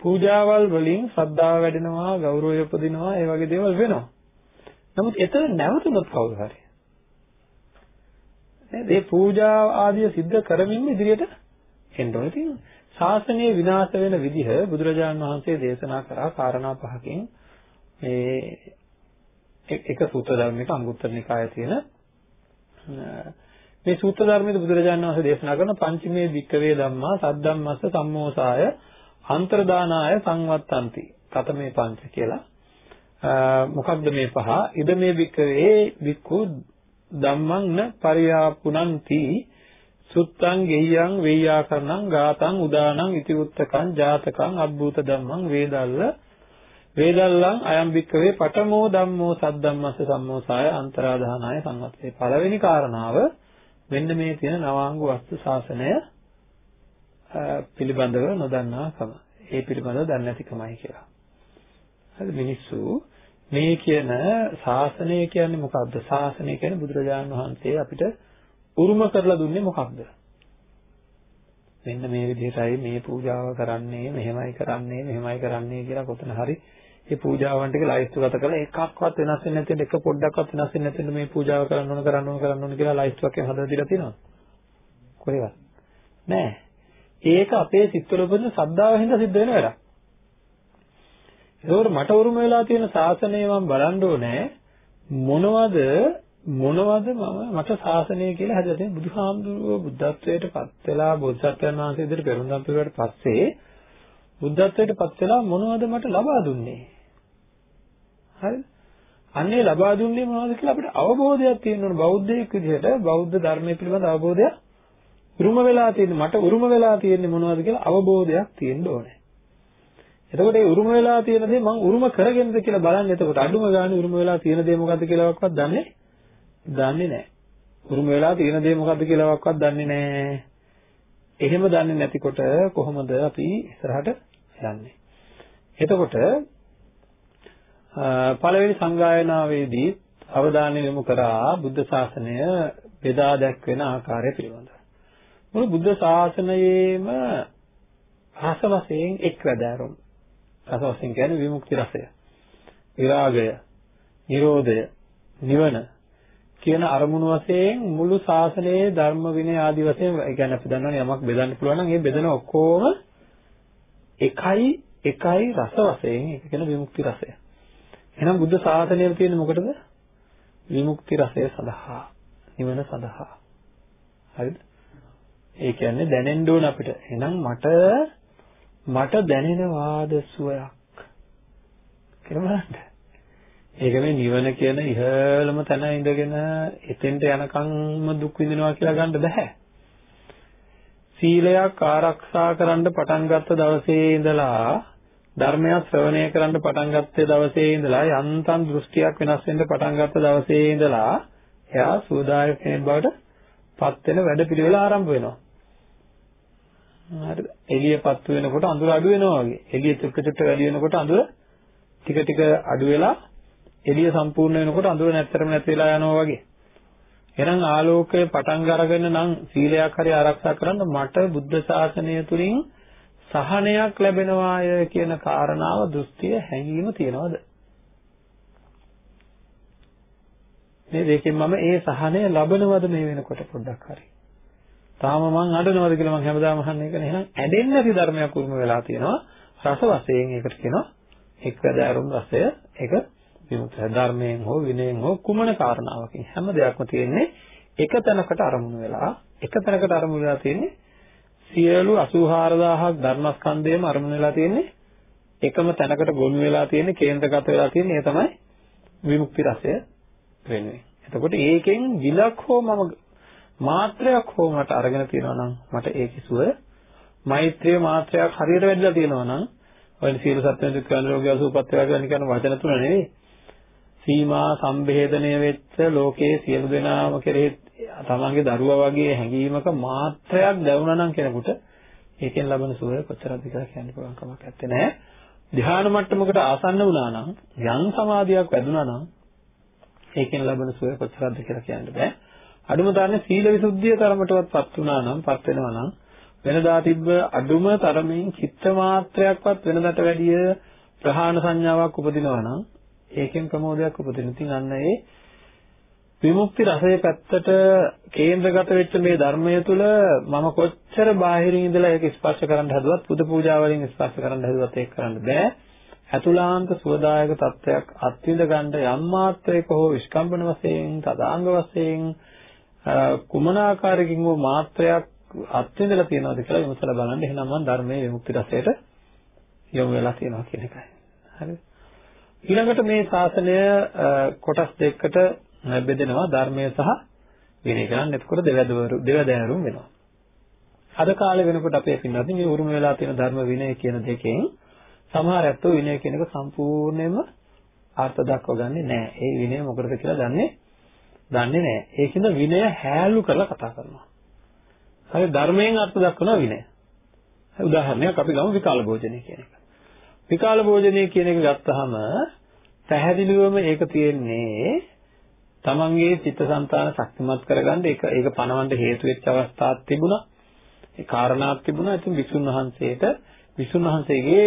පූජාවල් වලින් ශ්‍රද්ධාව වැඩෙනවා, ගෞරවය උපදිනවා, ඒ වගේ දේවල් වෙනවා. නමුත් එතන නැවතුනොත් කවුරු හරි නේද? මේ පූජා ආදිය සිද්ධ කරමින් ඉදිරියට එන්න ඕනේ තියෙනවා. ශාසනය විනාශ වෙන විදිහ බුදුරජාණන් වහන්සේ දේශනා කරා කාරණා පහකින්. මේ එක සූත්‍ර ධර්මයක අංගුත්තර නිකායේ තියෙන මේ සූත්‍ර ධර්මයේ බුදුරජාණන් වහන්සේ දේශනා කරන පංචමේ වික්කවේ ධම්මා සද්දම්මස්ස සම්මෝසාය අන්තරදානාය සංවත්තಂತಿ කතමේ පංච කියලා. මොකක්ද මේ පහ? ඉද මේ වික්කවේ වික්ඛු ධම්මං න පරියාපුනಂತಿ සුත්තං ගෙය්‍යං වෙය්‍යාකරණං ගාතං උදානං ඉති උත්තකං ජාතකං අබ්බූත ධම්මං වේදල්ල වේදල්ලං අයම් භික්කවේ පඨමෝ ධම්මෝ සද්දම්මස්ස සම්මෝසාය අන්තරාධානාය සංවත්තේ පළවෙනි කාරණාව මෙන්න මේ තියෙන නවාංගු වස්තු ශාසනය පිළිබඳව නොදන්නාකම ඒ පිළිබඳව දන්නේ නැතිකමයි කියලා. හරි මිනිස්සු මේ කියන ශාසනය කියන්නේ මොකක්ද? ශාසනය කියන්නේ බුදුරජාණන් වහන්සේ අපිට උරුම කරලා දුන්නේ මොකක්ද? මෙන්න මේ විදිහටයි මේ පූජාව කරන්නේ, මෙහෙමයි කරන්නේ, මෙහෙමයි කරන්නේ කියලා කොතන හරි මේ පූජාවන් ටික ලයිස්ට්ගත කරලා එකක්වත් වෙනස් වෙන්නේ නැතිව එක පොඩ්ඩක්වත් වෙනස් වෙන්නේ නැතිව මේ පූජාව කරන්න ඕන කරන්න ඕන කරන්න ඕන කියලා ලයිස්ට්ුවක් එකක් හදලා දීලා තියෙනවා. කොහෙවත් නෑ. ඒක අපේ සිත්වල උපදින ශ්‍රද්ධාව හින්දා සිද්ධ වෙන වැඩක්. ඒකෝර මට උරුම වෙලා තියෙන ශාසනය මම බලන්න ඕනේ මොනවද මොනවද මම මට ශාසනය කියලා හදලා තියෙන බුදුහාමුදුරුවෝ බුද්ධත්වයට පත් වෙලා බෝධිසත්වයන් වහන්සේ ඉදිරියට පෙරම්දම් පිරුවට පස්සේ බුද්ධත්වයට පත් වෙලා මොනවද මට ලබා දුන්නේ? හරිද? අන්නේ ලබා දුන්නේ මොනවද කියලා අපිට අවබෝධයක් තියෙන්න ඕන බෞද්ධයෙක් විදිහට බෞද්ධ ධර්මයේ පිළිබඳ අවබෝධයක් උරුම වෙලා තියෙන්නේ මට උරුම වෙලා තියෙන්නේ මොනවද කියලා අවබෝධයක් තියෙන්න ඕනේ. එතකොට ඒ උරුම වෙලා තියෙන දේ මම උරුම කරගෙනද කියලා බලන්න. එතකොට අඩුම ගානේ උරුම වෙලා තියෙන දේ මොකද්ද කියලාවත් දන්නේ දන්නේ නැහැ. උරුම වෙලා තියෙන දේ මොකද්ද කියලාවත් දන්නේ නැහැ. එහෙම දන්නේ නැතිකොට කොහොමද අපි ඉස්සරහට යන්නේ? එතකොට පළවෙනි සංගායනාවේදී අවධානය යොමු කරා බුද්ධ ශාසනය බෙදා දැක්වෙන ආකාරය පිළිබඳව. මුළු බුද්ධ ශාසනයේම රස වශයෙන් එක් වැදෑරුම් රස වශයෙන් කියන්නේ විමුක්ති රසය. විරාගය, නිරෝධය, නිවන කියන අරමුණු වශයෙන් මුළු ශාසනයේ ධර්ම විනය ආදි වශයෙන් ඒ කියන්නේ අපි දන්නවනේ යමක් බෙදන්න පුළුවන් නම් ඒ බෙදන ඔක්කොම එකයි එකයි රස වශයෙන් ඒක කියන විමුක්ති රසය. එහෙනම් බුද්ධ ශාසනයේ තියෙන මොකටද? විමුක්ති රසය සඳහා, නිවන සඳහා. හරිද? ඒ කියන්නේ දැනෙන්න ඕන අපිට. එහෙනම් මට මට දැනෙනවාද සුවයක් කියලා බලන්න. ඒක මේ නිවන කියන ඉහළම තැන ඉඳගෙන එතෙන්ට යනකම්ම දුක් විඳිනවා කියලා ගන්න බෑ. සීලයක් ආරක්ෂා කරන්න පටන් ගත්ත දවසේ ඉඳලා ධර්මයක් ශ්‍රවණය කරන්න පටන් ගත්තේ දවසේ ඉඳලා යන්තම් දෘෂ්ටියක් වෙනස් වෙන්න පටන් ගත්ත දවසේ ඉඳලා එයා සෝදායක කෙනෙක් බවට පත් වෙන වැඩ පිළිවෙල ආරම්භ වෙනවා. හරිද? එළියපත් වෙනකොට අඳුර අඩු වෙනවා වගේ. එළිය චුට්ට චුට්ට වැඩි වෙනකොට අඳුර ටික ටික අඩු වෙලා එළිය සම්පූර්ණ වෙනකොට අඳුර නැත්තරම නැති වෙලා යනවා වගේ. එහෙනම් ආලෝකය පටන් අරගෙන නම් සීලයක් හරි ආරක්ෂා කරන්න මට බුද්ධ ශාසනය තුලින් සහනයක් ලැබෙනවාය කියන කාරණාව දෘෂ්ටිය හැඟීම තියනවද? මේ දෙකෙන් මම ඒ සහනය ලබනවද මේ වෙනකොට පොඩ්ඩක් හරි. තාම මං අඬනවද කියලා මං හැමදාම අහන්නේ ඒක නේ. එහෙනම් ඇඬෙන්නේ නැති ධර්මයක් උරුම වෙලා තියෙනවා. රස වශයෙන් ඒකට කියනවා එක්වැදෑරුම් රසය. ඒක විමුක්තිය. ධර්මයෙන් හෝ විනයෙන් හෝ කුමන කාරණාවකින් හැම දෙයක්ම තියෙන්නේ එක තැනකට අරමුණු වෙලා එක තැනකට අරමුණු වෙලා තියෙන්නේ සියලු 84000ක් ධර්මස්කන්ධයම අරමුණු වෙලා තියෙන්නේ එකම තැනකට ගොනු වෙලා තියෙන්නේ කේන්ද්‍රගත වෙලා තියෙන්නේ ඒ තමයි විමුක්ති රසය වෙන්නේ. එතකොට ඒකෙන් විලක් හෝ මම මාත්‍රයක් හෝ මට අරගෙන තියෙනවා නම් මට ඒකේ සුව මෛත්‍රිය මාත්‍රයක් හරියට වැඩිලා තියෙනවා නම් ඔය සීල සත්‍ය දුක්ඛ නිරෝගී අසුපත් වේවා කියන වචන තුන නෙවෙයි සීමා සම්බේධනය වෙච්ච ලෝකයේ සියලු දෙනාම කෙරෙහි තමන්ගේ දරුවා වගේ හැඟීමක මාත්‍රයක් දැවුණා නම් කෙනෙකුට ඒකෙන් ලබන සුවය කොච්චරද කියලා කියන්න පුළුවන් කමක් නැත්තේ නෑ. ධ්‍යාන මට්ටමකට ආසන්න වුණා නම් යම් සමාධියක් වැඩුණා නම් ඒකෙන් ලබන සුවය කොච්චරද කියලා කියන්න බෑ. අඩුම තරමේ සීල විසුද්ධිය තරමටවත් පත් වුණා නම් පත් වෙනවා නම් වෙනදා තිබ්බ අඩුම තරමින් චිත්ත මාත්‍රයක්වත් වෙනදට වැඩිය ප්‍රහාණ සංඥාවක් උපදිනවා නම් ඒකෙන් ප්‍රමෝදයක් උපදින. ඉතින් අන්න ඒ විමුක්ති රසයේ පැත්තට කේන්ද්‍රගත වෙච්ච මේ ධර්මය තුළ මම කොච්චර බාහිරින් ඉඳලා ඒක ස්පර්ශ කරන්න හදුවත් පුද පූජා වලින් ස්පර්ශ කරන්න හදුවත් ඒක කරන්න බෑ. අතුලාන්ත සුවදායක තත්වයක් අත්විඳ ගන්න යම් මාත්‍රයක හෝ විස්කම්බන වශයෙන් තදාංග වශයෙන් කුමන ආකාරයකින් හෝ මාත්‍රයක් අත්විඳලා තියෙනවද කියලා විමසලා බලන්න. එහෙනම් මම ධර්මයේ විමුක්ති රසයට යොමු වෙලා තියෙනවා කියන එකයි. හරිද? ඊළඟට මේ ශාසනය කොටස් දෙකකට බෙදෙනවා ධර්මය සහ විනය කරන්නේ. එතකොට දෙවැදවරු දෙවැදෑරුම් වෙනවා. අද කාලේ වෙනකොට අපේ පින්නත් මේ උරුම වෙලා තියෙන ධර්ම විනය කියන දෙකෙන් සමහර ඇත්තෝ විනය කියන එක සම්පූර්ණයෙන්ම අර්ථ දක්වගන්නේ නැහැ. ඒ විනය මොකටද කියලා දන්නේ දන්නේ නැහැ. ඒකින්ද විනය හැලු කරලා කතා කරනවා. හරි ධර්මයෙන් අර්ථ දක්වනවා විනය. උදාහරණයක් අපි ගමු විකාල භෝජනය කියන එක. විකාල භෝජනය කියන එක ගත්තාම පැහැදිලිවම ඒක තියෙන්නේ තමන්ගේ චිත්තසංතාන ශක්තිමත් කරගන්න ඒක ඒක පණවන්න හේතු වෙච්ච අවස්ථාවක් තිබුණා. ඒ කාරණාවක් තිබුණා. ඉතින් විසුණු වහන්සේට විසුණු වහන්සේගේ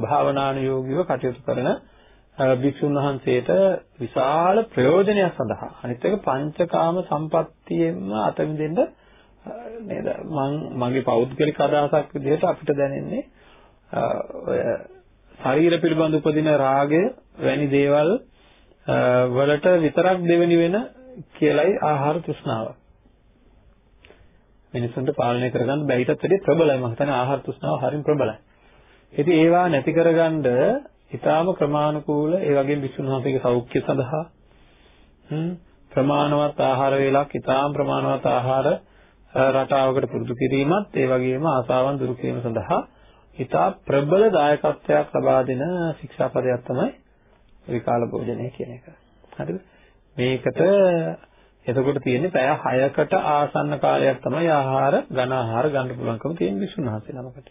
භාවනානුයෝගීව කටයුතු කරන භික්ෂුන් වහන්සේට විශාල ප්‍රයෝජනයක් සඳහා අනිත් එක පංචකාම සම්පත්තියෙන්ම අත මිදෙන්න නේද මම මගේ පෞද්ගලික අදහසක් විදිහට අපිට දැනෙන්නේ ඔය ශරීර පිළිබඳ උපදින රාගය වැනි දේවල් වලට විතරක් දෙවෙනි වෙන කියලයි ආහාර තෘෂ්ණාව. මිනිසුන්ට පාලනය කරගන්න බැරිටත් වැඩිය ප්‍රබලයි මම හිතන්නේ ආහාර තෘෂ්ණාව හරිම ප්‍රබලයි. ඉතින් ඒවා නැති කරගන්න ඊටාම ක්‍රමානුකූල ඒ වගේම විසුණු වහන්සේගේ සෞඛ්‍ය සඳහා ප්‍රමාණවත් ආහාර වේලක් ඊටාම ප්‍රමාණවත් ආහාර රටාවකට පුරුදු කිරීමත් ඒ වගේම ආසාවන් දුරු කිරීම සඳහා ඊටා ප්‍රබල දායකත්වයක් ලබා දෙන ශික්ෂාපදයක් තමයි විකාල භෝජනය කියන එක. හරිද? මේකට එතකොට තියෙන්නේ පැය 6කට ආසන්න කාලයක් තමයි ආහාර ඝන ආහාර ගන්න පුළුවන්කම තියෙන විසුණුහසේ නමකට.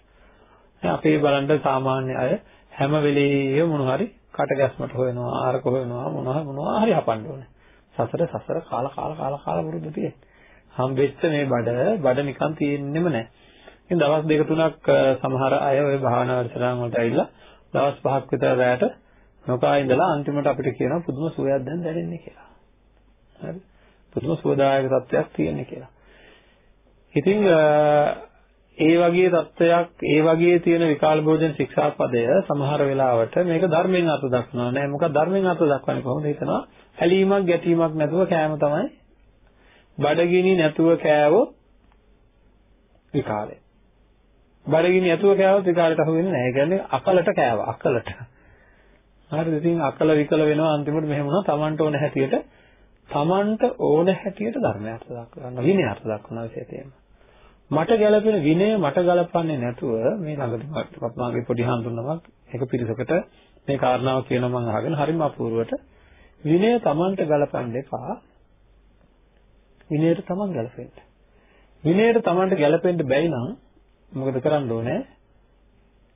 දැන් අපේ බලන්න සාමාන්‍ය අය හැම වෙලේම මොන හරි කටගැස්මට හොයනවා ආහාරක හොයනවා මොනවා මොනවා හරි හපන්න ඕනේ. සසර සසර කාල කාල කාල කාල වරුද්ද තියෙන්නේ. හම්බෙච්ච මේ බඩ බඩ නිකන් තියෙන්නෙම නැහැ. ඉතින් දවස් දෙක තුනක් සමහර අය ওই භාවනා වැඩසටහන් වලට ඇවිල්ලා දවස් පහක් විතර රැයට නොකා ඉඳලා අන්තිමට අපිට කියනවා පුදුම සුවයක් දැන් දැනෙන්නේ කියලා. හරි. පුදුම සුවදායක තත්ත්වයක් තියෙන්නේ කියලා. ඉතින් ඒ වගේ තත්ත්වයක් ඒ වගේ තියෙන විකාල භෝජන ශික්ෂාපදය සමහර වෙලාවට මේක ධර්මයෙන් අර්ථ දක්වනවා නෑ මොකද ධර්මයෙන් අර්ථ දක්වන්නේ කොහොමද හිතනවා ඇලීමක් ගැටීමක් නැතුව කෑම තමයි බඩගිනි නැතුව කෑවොත් විකාලේ බඩගිනි නැතුව කෑවොත් විකාලයට අහු වෙන්නේ නැහැ. ඒ කියන්නේ අකලට කෑවා අකලට. හරිද? ඉතින් අකල විකල වෙනවා අන්තිමට මෙහෙම වුණා Tamanට ඕන හැටියට Tamanට ඕන හැටියට ධර්මයට දක්වන්න විනයට දක්වන විශේෂයෙන්ම. මට ගැළපෙන විනය මට ගලපන්නේ නැතුව මේ ළඟදී මගේ පොඩි හඳුනනමක් එක පිරිසකට මේ කාරණාව කියන මම අහගෙන හරිම අපූර්වට විනය Tamanට ගලපන්න එපා. විනයට Taman ගැලපෙන්න. විනයට Tamanට ගැලපෙන්න බැයි නම් මොකද කරන්න ඕනේ?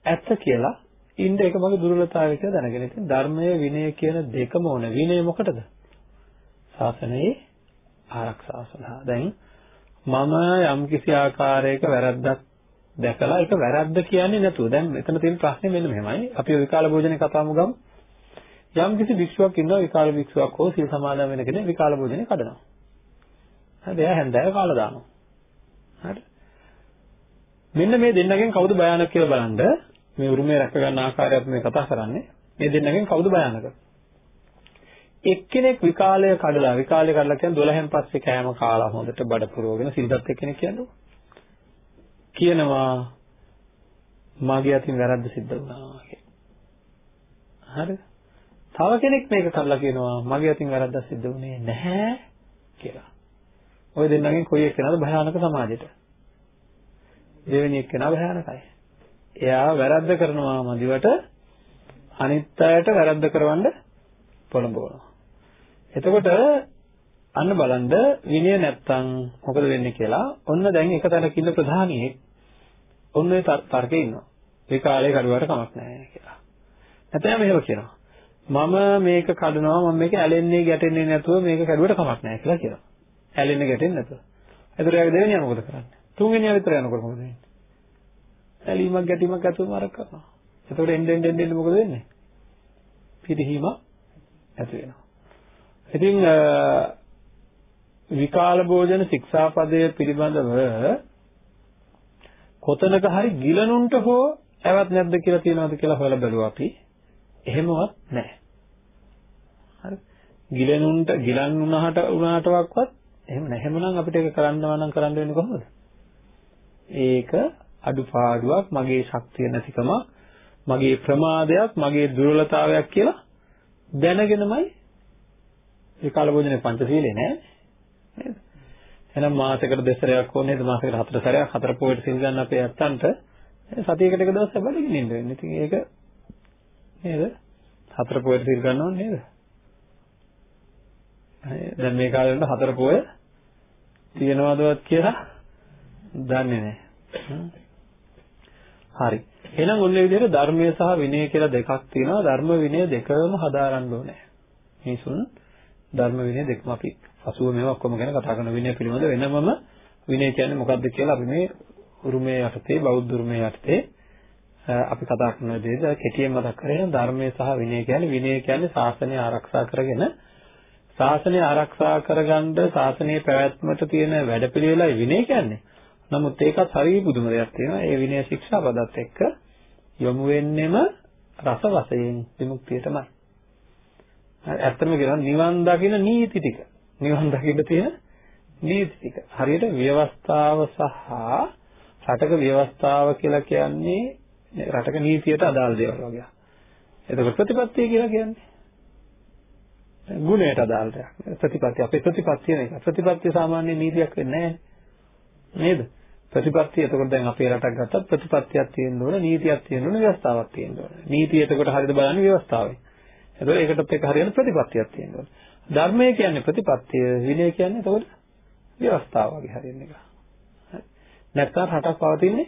ඇත්ත කියලා ඉන්න එක මගේ දුර්වලතාවය කියලා දැනගෙන ඉතින් ධර්මය විනය කියන දෙකම ඕන. විනය මොකටද? ශාසනයේ ආරක්ෂාව සඳහා. දැන් මම යම්කිසි ආකාරයක වැරද්දක් දැකලා ඒක වැරද්ද කියන්නේ නැතුව දැන් මෙතන තියෙන ප්‍රශ්නේ මෙන්න මෙහෙමයි. අපි විකාල භෝජනේ කතාවම ගමු. යම්කිසි භික්ෂුවක් ඉන්නවා විකාල භික්ෂුවක් හෝ සීල් සමාදන් වෙන කෙනෙක් විකාල භෝජනේ කඩනවා. හරි එයා හැන්දෑව කාලා දානවා. හරි. මෙන්න මේ දෙන්නගෙන් කවුද භයානක කියලා බලන්න මේ උරුමය රැක ගන්න ආකාරයත් මේ කතා කරන්නේ මේ දෙන්නගෙන් කවුද භයානක එක්කෙනෙක් විකාලය කඩලා විකාලය කඩලා කියන්නේ 12න් පස්සේ කෑම කාලා හොඳට බඩ පුරවගෙන සිල්ගත් එක්කෙනෙක් කියන්නේ කියනවා මගේ අතින් වැරද්ද සිද්ධ වුණා කියලා. හරිද? තව කෙනෙක් මේක කරලා කියනවා මගේ අතින් වැරද්දක් සිද්ධ වුණේ නැහැ කියලා. ওই දෙන්නගෙන් කොයි එක්කෙනාද භයානක සමාජයට? දෙවෙනි එක්කෙනා භයානකයි. එයා වැරද්ද කරනවා මදිවට අනිත් අයට වැරද්ද කරවන්න පොළඹවනවා. එතකොට අන්න බලන්න විනය නැත්තම් මොකද වෙන්නේ කියලා ඔන්න දැන් එක තැනක ඉන්න ප්‍රධානියෙක් ඔන්න ඒ තර්කේ ඉන්නවා. ඒ කාලේ කඩුවට කමක් නැහැ කියලා. නැත්නම් මෙහෙම කියනවා. මම මේක කඩනවා මම මේක ඇලෙන්නේ ගැටෙන්නේ නැතුව මේක කඩුවට කමක් නැහැ කියලා කියනවා. ඇලෙන්නේ ගැටෙන්නේ නැතුව. එතකොට එයාගේ දෙවෙනියා මොකද කරන්නේ? තුන්වෙනියා විතර යනකොට මොකද වෙන්නේ? ඇලීමක් ගැටීමක් ඇතුව මාරක් කරනවා. එතකොට එන්න එන්න එන්න මොකද වෙන්නේ? පිරිහීම ඇති වෙනවා. ඉතින් විකාල භෝජන ශික්ෂාපදයේ පිළිබඳව කොතනක හරි ගිලනුන්ට හෝ ඇවත් නැද්ද කියලා තියනවද කියලා හොයලා බැලුවා අපි. එහෙමවත් නැහැ. හරි. ගිලනුන්ට ගිලන් වුණාට වුණාටවත් එහෙම නැහැමනම් අපිට ඒක කරන්නවා නම් කරන්න වෙන්නේ කොහොමද? ඒක අඩුපාඩුවක් මගේ ශක්තිය නැතිකමක් මගේ ප්‍රමාදයක් මගේ දුර්වලතාවයක් කියලා දැනගෙනමයි විකාල භෝජනේ පංචශීලේ නෑ. නේද? එහෙනම් මාසයකට දෙසරයක් ඕනේ නේද? මාසයකට හතර සැරයක් හතර පොයට සිල් ගන්න අපේ ඇත්තන්ට සතියකට එක දවසක් බඩගින්න ඉන්න වෙන්නේ. ඉතින් ඒක නේද? හතර පොයට සිල් ගන්න ඕනේ නේද? දැන් මේ කාලේ වල හතර පොය තියනවදවත් කියලා දන්නේ නැහැ හරි. එහෙනම් ඔන්න ඒ විදිහට ධර්මය සහ විනය කියලා දෙකක් තියෙනවා. ධර්ම විනය දෙකම හදාරන්න ඕනේ. මිනිසුන් ධර්ම විනය දෙකම අපි අසුව මේවා ඔක්කොම ගැන කතා කරන විනය පිළිබඳ වෙනමම විනය කියන්නේ මොකක්ද කියලා අපි මේ උරුමයේ යටතේ බෞද්ධ උරුමයේ යටතේ අපි කතා කරන දේ කෙටියෙන් මතක් කරගෙන ධර්මයේ සහ විනය කියන්නේ විනය කියන්නේ ශාසනය ආරක්ෂා කරගෙන ශාසනය ආරක්ෂා කරගන්න ශාසනයේ පැවැත්මට තියෙන වැඩපිළිවෙලයි විනය කියන්නේ. නමුත් ඒකත් හරිය පුදුම දෙයක් තියෙනවා. ඒ විනය ශික්ෂාපදත් එක්ක යොමු වෙන්නෙම රස වශයෙන් විමුක්තියටමයි. ඇත්තම කියනවා නිවන් දකින්න නීති ටික. නිවන් දකින්න තියෙන නීති ටික. හරියට ව්‍යවස්ථාව සහ රටක ව්‍යවස්ථාව කියලා කියන්නේ රටක නීතියට අදාළ දේවල් වගේ. එතකොට ප්‍රතිපත්තිය කියලා කියන්නේ ගුණයට අදාළ දෙයක්. ප්‍රතිපත්තිය අපේ ප්‍රතිපත්තිය නේ. ප්‍රතිපත්තිය සාමාන්‍ය නීතියක් වෙන්නේ නැහැ නේද? ප්‍රතිපත්තිය එතකොට දැන් අපේ රටක් ගත්තත් ප්‍රතිපත්තියක් තියෙන්න ඕන නීතියක් තියෙන්න ඕන ව්‍යවස්ථාවක් තියෙන්න ඕන. නීතිය එතකොට හරියට බලන්නේ ව්‍යවස්ථාවෙන්. එතකොට ඒකටත් එක්ක හරියන ප්‍රතිපත්තියක් තියෙන්න ඕන. ධර්මය කියන්නේ ප්‍රතිපත්තිය විනය කියන්නේ එතකොට ව්‍යවස්ථාව වගේ හරියන එක. නැත්තම් රටක් පවතින්නේ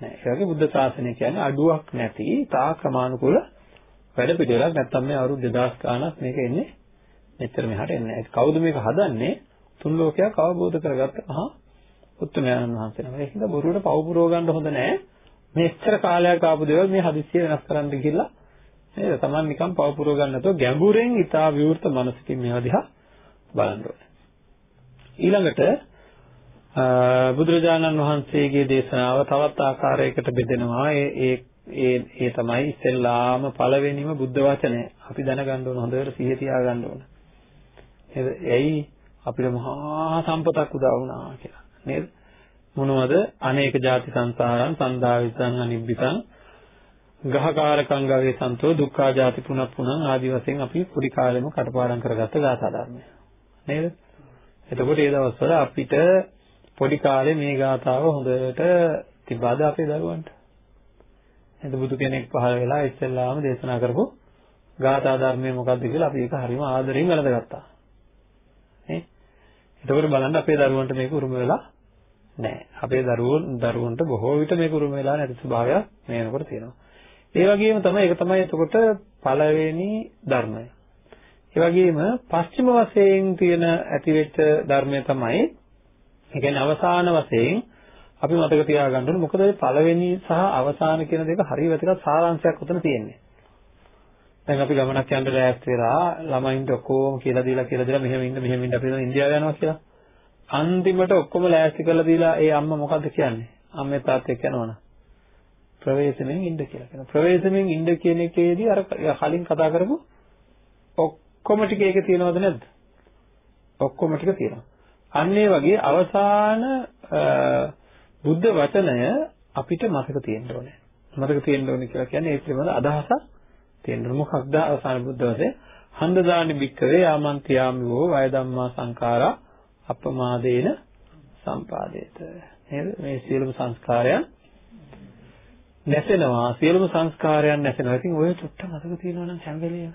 නැහැ. ඒ වගේ බුද්ධ ශාසනය කියන්නේ අඩුවක් නැති තා ක්‍රමානුකූල වැඩ පිළිවෙලක් නැත්තම් මේ අවුරුදු 2000 ගාණක් මේක එන්නේ මෙච්චර මෙහාට එන්නේ නැහැ. කවුද මේක හදන්නේ? තුන් ලෝකයක් අවබෝධ කරගත්ත මහා උත්තමයන්න් වහන්සේ නම. ඒක නිසා බොරුවට පව පුරව ගන්න හොඳ නැහැ. මේ එච්චර කාලයක් ආපු දේවල් මේ හදිස්සිය වෙනස් කරන්න ගිහිල්ලා නේද? Taman නිකන් පව පුරව ගන්න නැතුව ගැඹුරෙන් ඊටා විවෘත මනසකින් මේවා දිහා බලන්න ඕනේ. ඊළඟට බුදුරජාණන් වහන්සේගේ දේශනාව තවත් ආකාරයකට බෙදෙනවා. ඒ ඒ ඒ ඒ තමයි ඉස්සෙල්ලාම පළවෙනිම බුද්ධ වචනය. අපි දැනගන්න ඕන හොඳට සිහිය තියාගන්න ඕන. නේද? එයි අපිට මහා සම්පතක් උදා වුණා කියලා. නේද? මොනවද? අනේක ಜಾති සංසාරං සන්දාවිසං අනිබ්බිතං ගහකාරකං ගවේ සන්තෝ දුක්ඛා ಜಾති පුනක් පුනං ආදි වශයෙන් අපි පොඩි කාලෙම කටපාඩම් කරගත්ත ගාථා ධර්මය. නේද? එතකොට ඒ දවස්වල අපිට පොඩි කාලේ මේ ගාථාව හොඳට තිබාද අපේ දරුවන්ට. එතකොට බුදු කෙනෙක් පහළ වෙලා ඉස්සෙල්ලාම දේශනා කරපු ගාථා ධර්මය මොකක්ද කියලා අපි ඒක හරිම ආදරෙන් වැළඳගත්තා. නේ? එතකොට බලන්න අපේ දරුවන්ට මේක උරුම වෙලා නැහැ. අපේ දරුවෝ දරුවන්ට බොහෝ විට මේක උරුම වෙලා නැති ස්වභාවයක් මේ වෙනකොට තියෙනවා. ඒ වගේම තමයි ඒක තමයි එතකොට පළවෙනි ධර්මය. ඒ වගේම පස්චිම වශයෙන් තියෙන ඇතිවෙච්ච ධර්මය තමයි ඒ කියන්නේ අවසාන වශයෙන් අපි මතක තියාගන්න ඕනේ මොකද පළවෙනි සහ අවසාන කියන දෙක හරිය වැදගත් සාරාංශයක් උතන තියෙන්නේ. දැන් අපි ගමනක් යන්න ලෑස්ති වෙලා ළමයින්ට ඔක්කොම කියලා දීලා කියලා දීලා මෙහෙම ඉන්න මෙහෙම ඉන්න අපි ඉන්දියාව යනවා කියලා. අන්තිමට ඔක්කොම ලෑස්ති කරලා දීලා ඒ අම්මා මොකද්ද කියන්නේ? අම්මේ තාත්තෙක් යනවනේ. ප්‍රවේශමෙන් ඉන්න කියලා කියනවා. ප්‍රවේශමෙන් ඉන්න කියන එකේදී අර කලින් කතා කරපු ඔක්කොම ටික ඒකේ තියෙනවද නැද්ද? ඔක්කොම ටික තියෙනවා. අන්න ඒ වගේ අවසාන බුද්ධ වචනය අපිට මතක තියෙන්න ඕනේ. මතක තියෙන්න ඕනේ කියලා කියන්නේ ඒ පිළිබඳ අදහසක් තියෙන්න ඕනේ. මොකක්ද අවසාන බුද්ධ වචනේ? හන්දදානි භික්කවේ ආමන්ත්‍යාමි වූ වය ධම්මා සංඛාරා අපමාදේන සම්පාදේත. නේද? මේ සියලුම සංස්කාරයන් නැසෙනවා. සියලුම සංස්කාරයන් නැසෙනවා. ඉතින් ඔය චුට්ට මතක තියෙනවා නම් හැම වෙලේම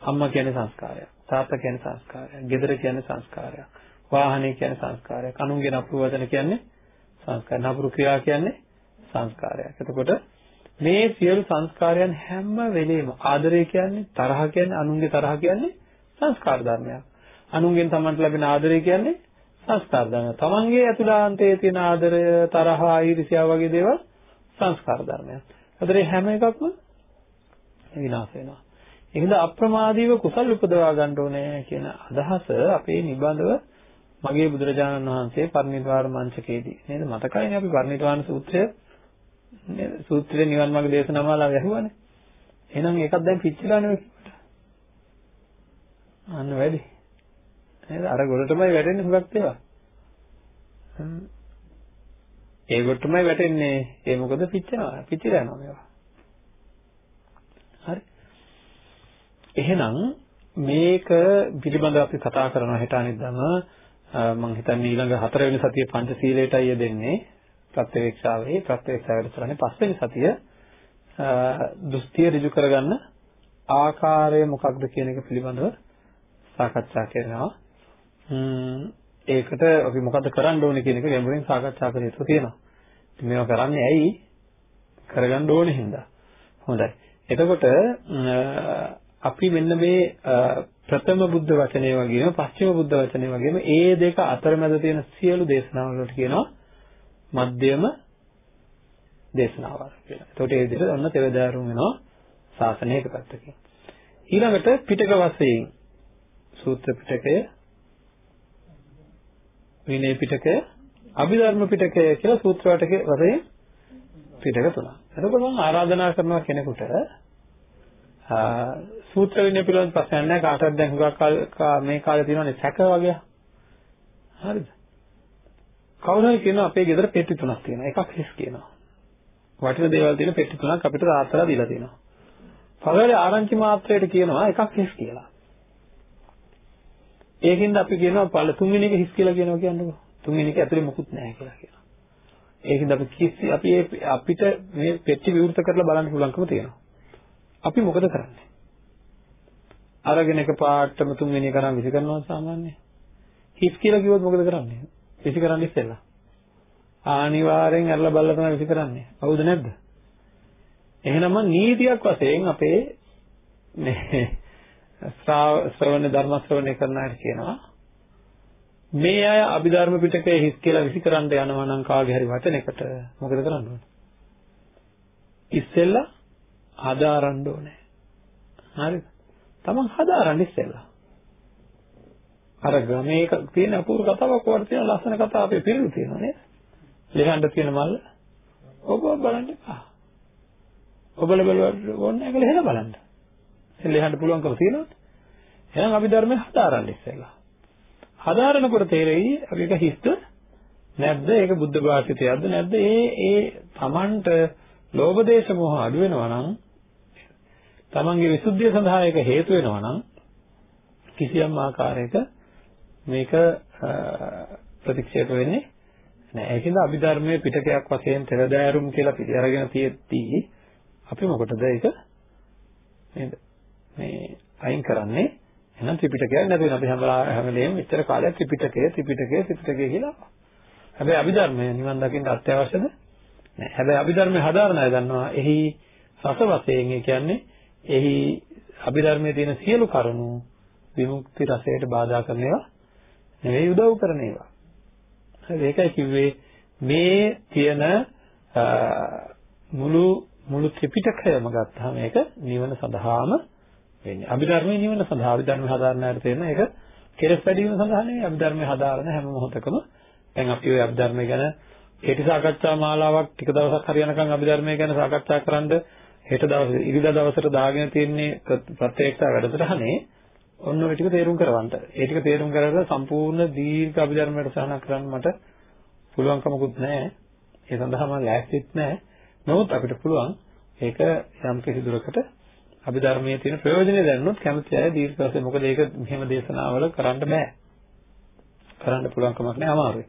අම්මා කියන්නේ සංස්කාරයක්. තාත්තා කියන්නේ සංස්කාරයක්. ගෙදර කියන්නේ සංස්කාරයක්. වාහනේ කියන්නේ සංස්කාරයක්. අනුන්ගේ නපුරු වචන කියන්නේ සංස්කාර. නපුරු ක්‍රියා කියන්නේ සංස්කාරයක්. එතකොට මේ සියලු සංස්කාරයන් හැම වෙලෙම ආදරය කියන්නේ තරහ කියන්නේ අනුන්ගේ තරහ කියන්නේ සංස්කාර ධර්මයක්. අනුන්ගෙන් තමන්ට ලැබෙන ආදරය කියන්නේ සංස්කාර ධර්ම. තමන්ගේ ඇතුළාන්තයේ තියෙන ආදරය, තරහ, ඊර්ෂ්‍යාව වගේ දේවල් සංස්කාර ධර්මයක්. ඒතර හැම එකක්ම විනාශ වෙනවා. එහෙනම් අප්‍රමාදීව කුසල් උපදවා ගන්න ඕනේ කියන අදහස අපේ නිබඳව මගේ බුදුරජාණන් වහන්සේ පරිනිර්වාණ මංචකයේදී නේද මතකයිනේ අපි පරිනිර්වාණ සූත්‍රය නේද සූත්‍රයේ නිවන් මාර්ග දේශනාමාලාව ඇහුවානේ එහෙනම් ඒකත් දැන් පිච්චිලා නෙවෙයි අන්න වැඩි නේද? අර ගොඩටමයි වැටෙන්නේ හුඟක් ඒවා ඒ ගොඩටමයි වැටෙන්නේ. ඒ මොකද පිච්චෙනවා? පිච්චිලා යනවා මේවා. හරි. එහෙනම් මේක පිළිබඳව අපි කතා කරනවා හෙට අනිද්දාම මම හිතන්නේ ඊළඟ හතරවෙනි සතියේ පංචශීලයටයි යෙදෙන්නේ ප්‍රත්‍යවේක්ෂාවේ ප්‍රත්‍යවේක්ෂාවට කරන්නේ පස්වෙනි සතිය. දෘෂ්ටිය ඍජු කරගන්න ආකාරය මොකක්ද කියන එක පිළිබඳව සාකච්ඡා කරනවා. ඒකට අපි මොකද්ද කරන්න ඕනේ කියන එක ගැඹුරින් සාකච්ඡා කර යුතු තියෙනවා. ඉතින් මේවා කරන්නේ ඇයි? කරගන්න ඕනේ හින්දා. හොඳයි. එතකොට අපි මෙන්න මේ ප්‍රථම බුද්ධ වචනේ වගේම පස්චිම බුද්ධ වචනේ වගේම ඒ දෙක අතරමැද තියෙන සියලු දේශනාවල් වලට කියනවා මධ්‍යම දේශනාවල් කියලා. එතකොට ඒ විදිහට ඔන්න තෙවදාරුම් වෙනවා ශාසනයක පැත්තකින්. ඊළඟට පිටක වශයෙන් සූත්‍ර පිටකය විනය පිටකය අභිධර්ම පිටකය කියලා සූත්‍ර වටකේ වශයෙන් පිටක තුනක්. එතකොට මම ආරාධනා කරනවා කෙනෙකුට සූත්‍ර විනය පිළිබඳ ප්‍රශ්නයක් නැහැ කාටවත් දැන් හුඟක් මේ කාලේ තියෙනවානේ සැක වගේ. හරිද? කවුරු හරි කියනවා අපේ ගෙදර පෙට්ටි තුනක් තියෙනවා. එකක් හිස් කියනවා. වටින දේවල් තියෙන පෙට්ටි තුනක් අපිට තාත්තලා දීලා තියෙනවා. පළවෙනි ආරංචි මාත්‍රයට කියනවා එකක් හිස් කියලා. ඒකින්ද අපි කියනවා පළ තුන්වෙනි එක හිස් කියලා කියනවා කියන්නකෝ. තුන්වෙනි එක ඇතුලේ මොකුත් නැහැ කියලා කියනවා. ඒකින්ද අපි කිසි අපි අපිට මේ පෙට්ටි විවෘත කරලා බලන්න පුළුවන්කම තියෙනවා. අපි මොකද කරන්නේ? අරගෙන එක පාටම තුන්වෙනි එක නම් විසි කරනවා සාමාන්‍යයෙන්. හිස් කියලා කිව්වොත් මොකද කරන්නේ? විසි කරන්න ඉස්සෙල්ලා. අනිවාර්යෙන් අරලා බලලා තමයි විසි කරන්නේ. හවුද නැද්ද? එහෙනම් නීතියක් වශයෙන් අපේ මේ ශ්‍රවණ ධර්ම ශ්‍රවණය කරන අය කියනවා මේ අය අභිධර්ම පිටකයේ හිස් කියලා විසිකරන්න යනවා නම් කාගේ හරි වචනයකට මොකද කරන්න ඕනේ? ඉස්සෙල්ලා හදාරන්න ඕනේ. හරිද? තමන් හදාරන්න ඉස්සෙල්ලා. අර ගමේ තියෙන අපූර්ව කතාවක් වල තියෙන ලස්සන කතාව අපේ පිළිරු තියෙනවා නේද? ලෙහඬ තියෙන මල්ල ඔබ බලන්න එපා. ඔබල බලවට ඕනේ නැහැ කියලා බලන්න. ලෙහඬ පුළුවන්කම තියෙනවද? එහෙනම් අපි ධර්මය හදාරන්න ඉස්සෙල්ලා. හදාරනකොට තේරෙයි අපි එක හිස්ද නැද්ද? ඒක බුද්ධ භාෂිතයක්ද නැද්ද? ඒ ඒ Tamanට ලෝභ දේශ මොහ අඩු වෙනවා නම් තමන්ගේ විසුද්ධිය සඳහා ඒක හේතු වෙනවා නම් කිසියම් ආකාරයක මේක ප්‍රතික්ෂේප වෙන්නේ නැහැ. ඒකෙන්ද අභිධර්මයේ පිටකයක් වශයෙන් තෙරදෑරුම් කියලා පිළි අරගෙන තියෙද්දී අපි මොකටද ඒක නේද? මේ අයින් කරන්නේ එහෙනම් ත්‍රිපිටකයක් නැති වෙන අපි හැම හැමදේම මෙච්චර කාලයක් ත්‍රිපිටකය ත්‍රිපිටකය ත්‍රිපිටකය කියලා. හැබැයි අභිධර්මය නිවන් දකින්න අත්‍යවශ්‍යද? නැහැ. හැබැයි අභිධර්මයේ හදාරන අය දන්නවා එහි රස වශයෙන් ඒ කියන්නේ එහි අභිධර්මයේ තියෙන සියලු කරුණු විමුක්ති රසයට බාධා කරන ඒවා නෙවෙයි උදව් කරන ඒවා. හරි ඒකයි කිව්වේ මේ තියෙන මුළු මුළු ත්‍රිපිටකයම ගත්තාම මේක නිවන සඳහාම වෙන්නේ. අභිධර්මයේ නිවන සඳහා අභිධර්ම හදාරණයට තේරෙන ඒක කෙලස් වැඩි වීම සඳහා නෙවෙයි අභිධර්මයේ හදාරන හැම මොහොතකම දැන් අපි ওই අභිධර්මය ගැන කෙටි සාකච්ඡා මාලාවක් ටික දවසක් හරියනකම් අභිධර්මය ගැන සාකච්ඡා කරන්න හෙට දවසේ ඉරිදා දවසට දාගෙන තියෙන්නේ ප්‍රත්‍යක්ෂ වැඩසටහනේ ඔන්න ඔය ටික තේරුම් කරවන්න. ඒ ටික තේරුම් කරලා සම්පූර්ණ දීර්ඝ අභිධර්ම වැඩසටහනක් කරන්න මට පුළුවන්කමකුත් නැහැ. ඒ සඳහා මම ලෑස්තිත් නැහැ. නමුත් අපිට පුළුවන් ඒක යම් කිසි දුරකට අභිධර්මයේ තියෙන ප්‍රයෝජනෙ දැනනොත් කැමති අය දීර්ඝ වශයෙන් මොකද ඒක මෙහෙම දේශනාවල කරන්න බෑ. කරන්න පුළුවන් කමක් නැහැ අමාරුයි.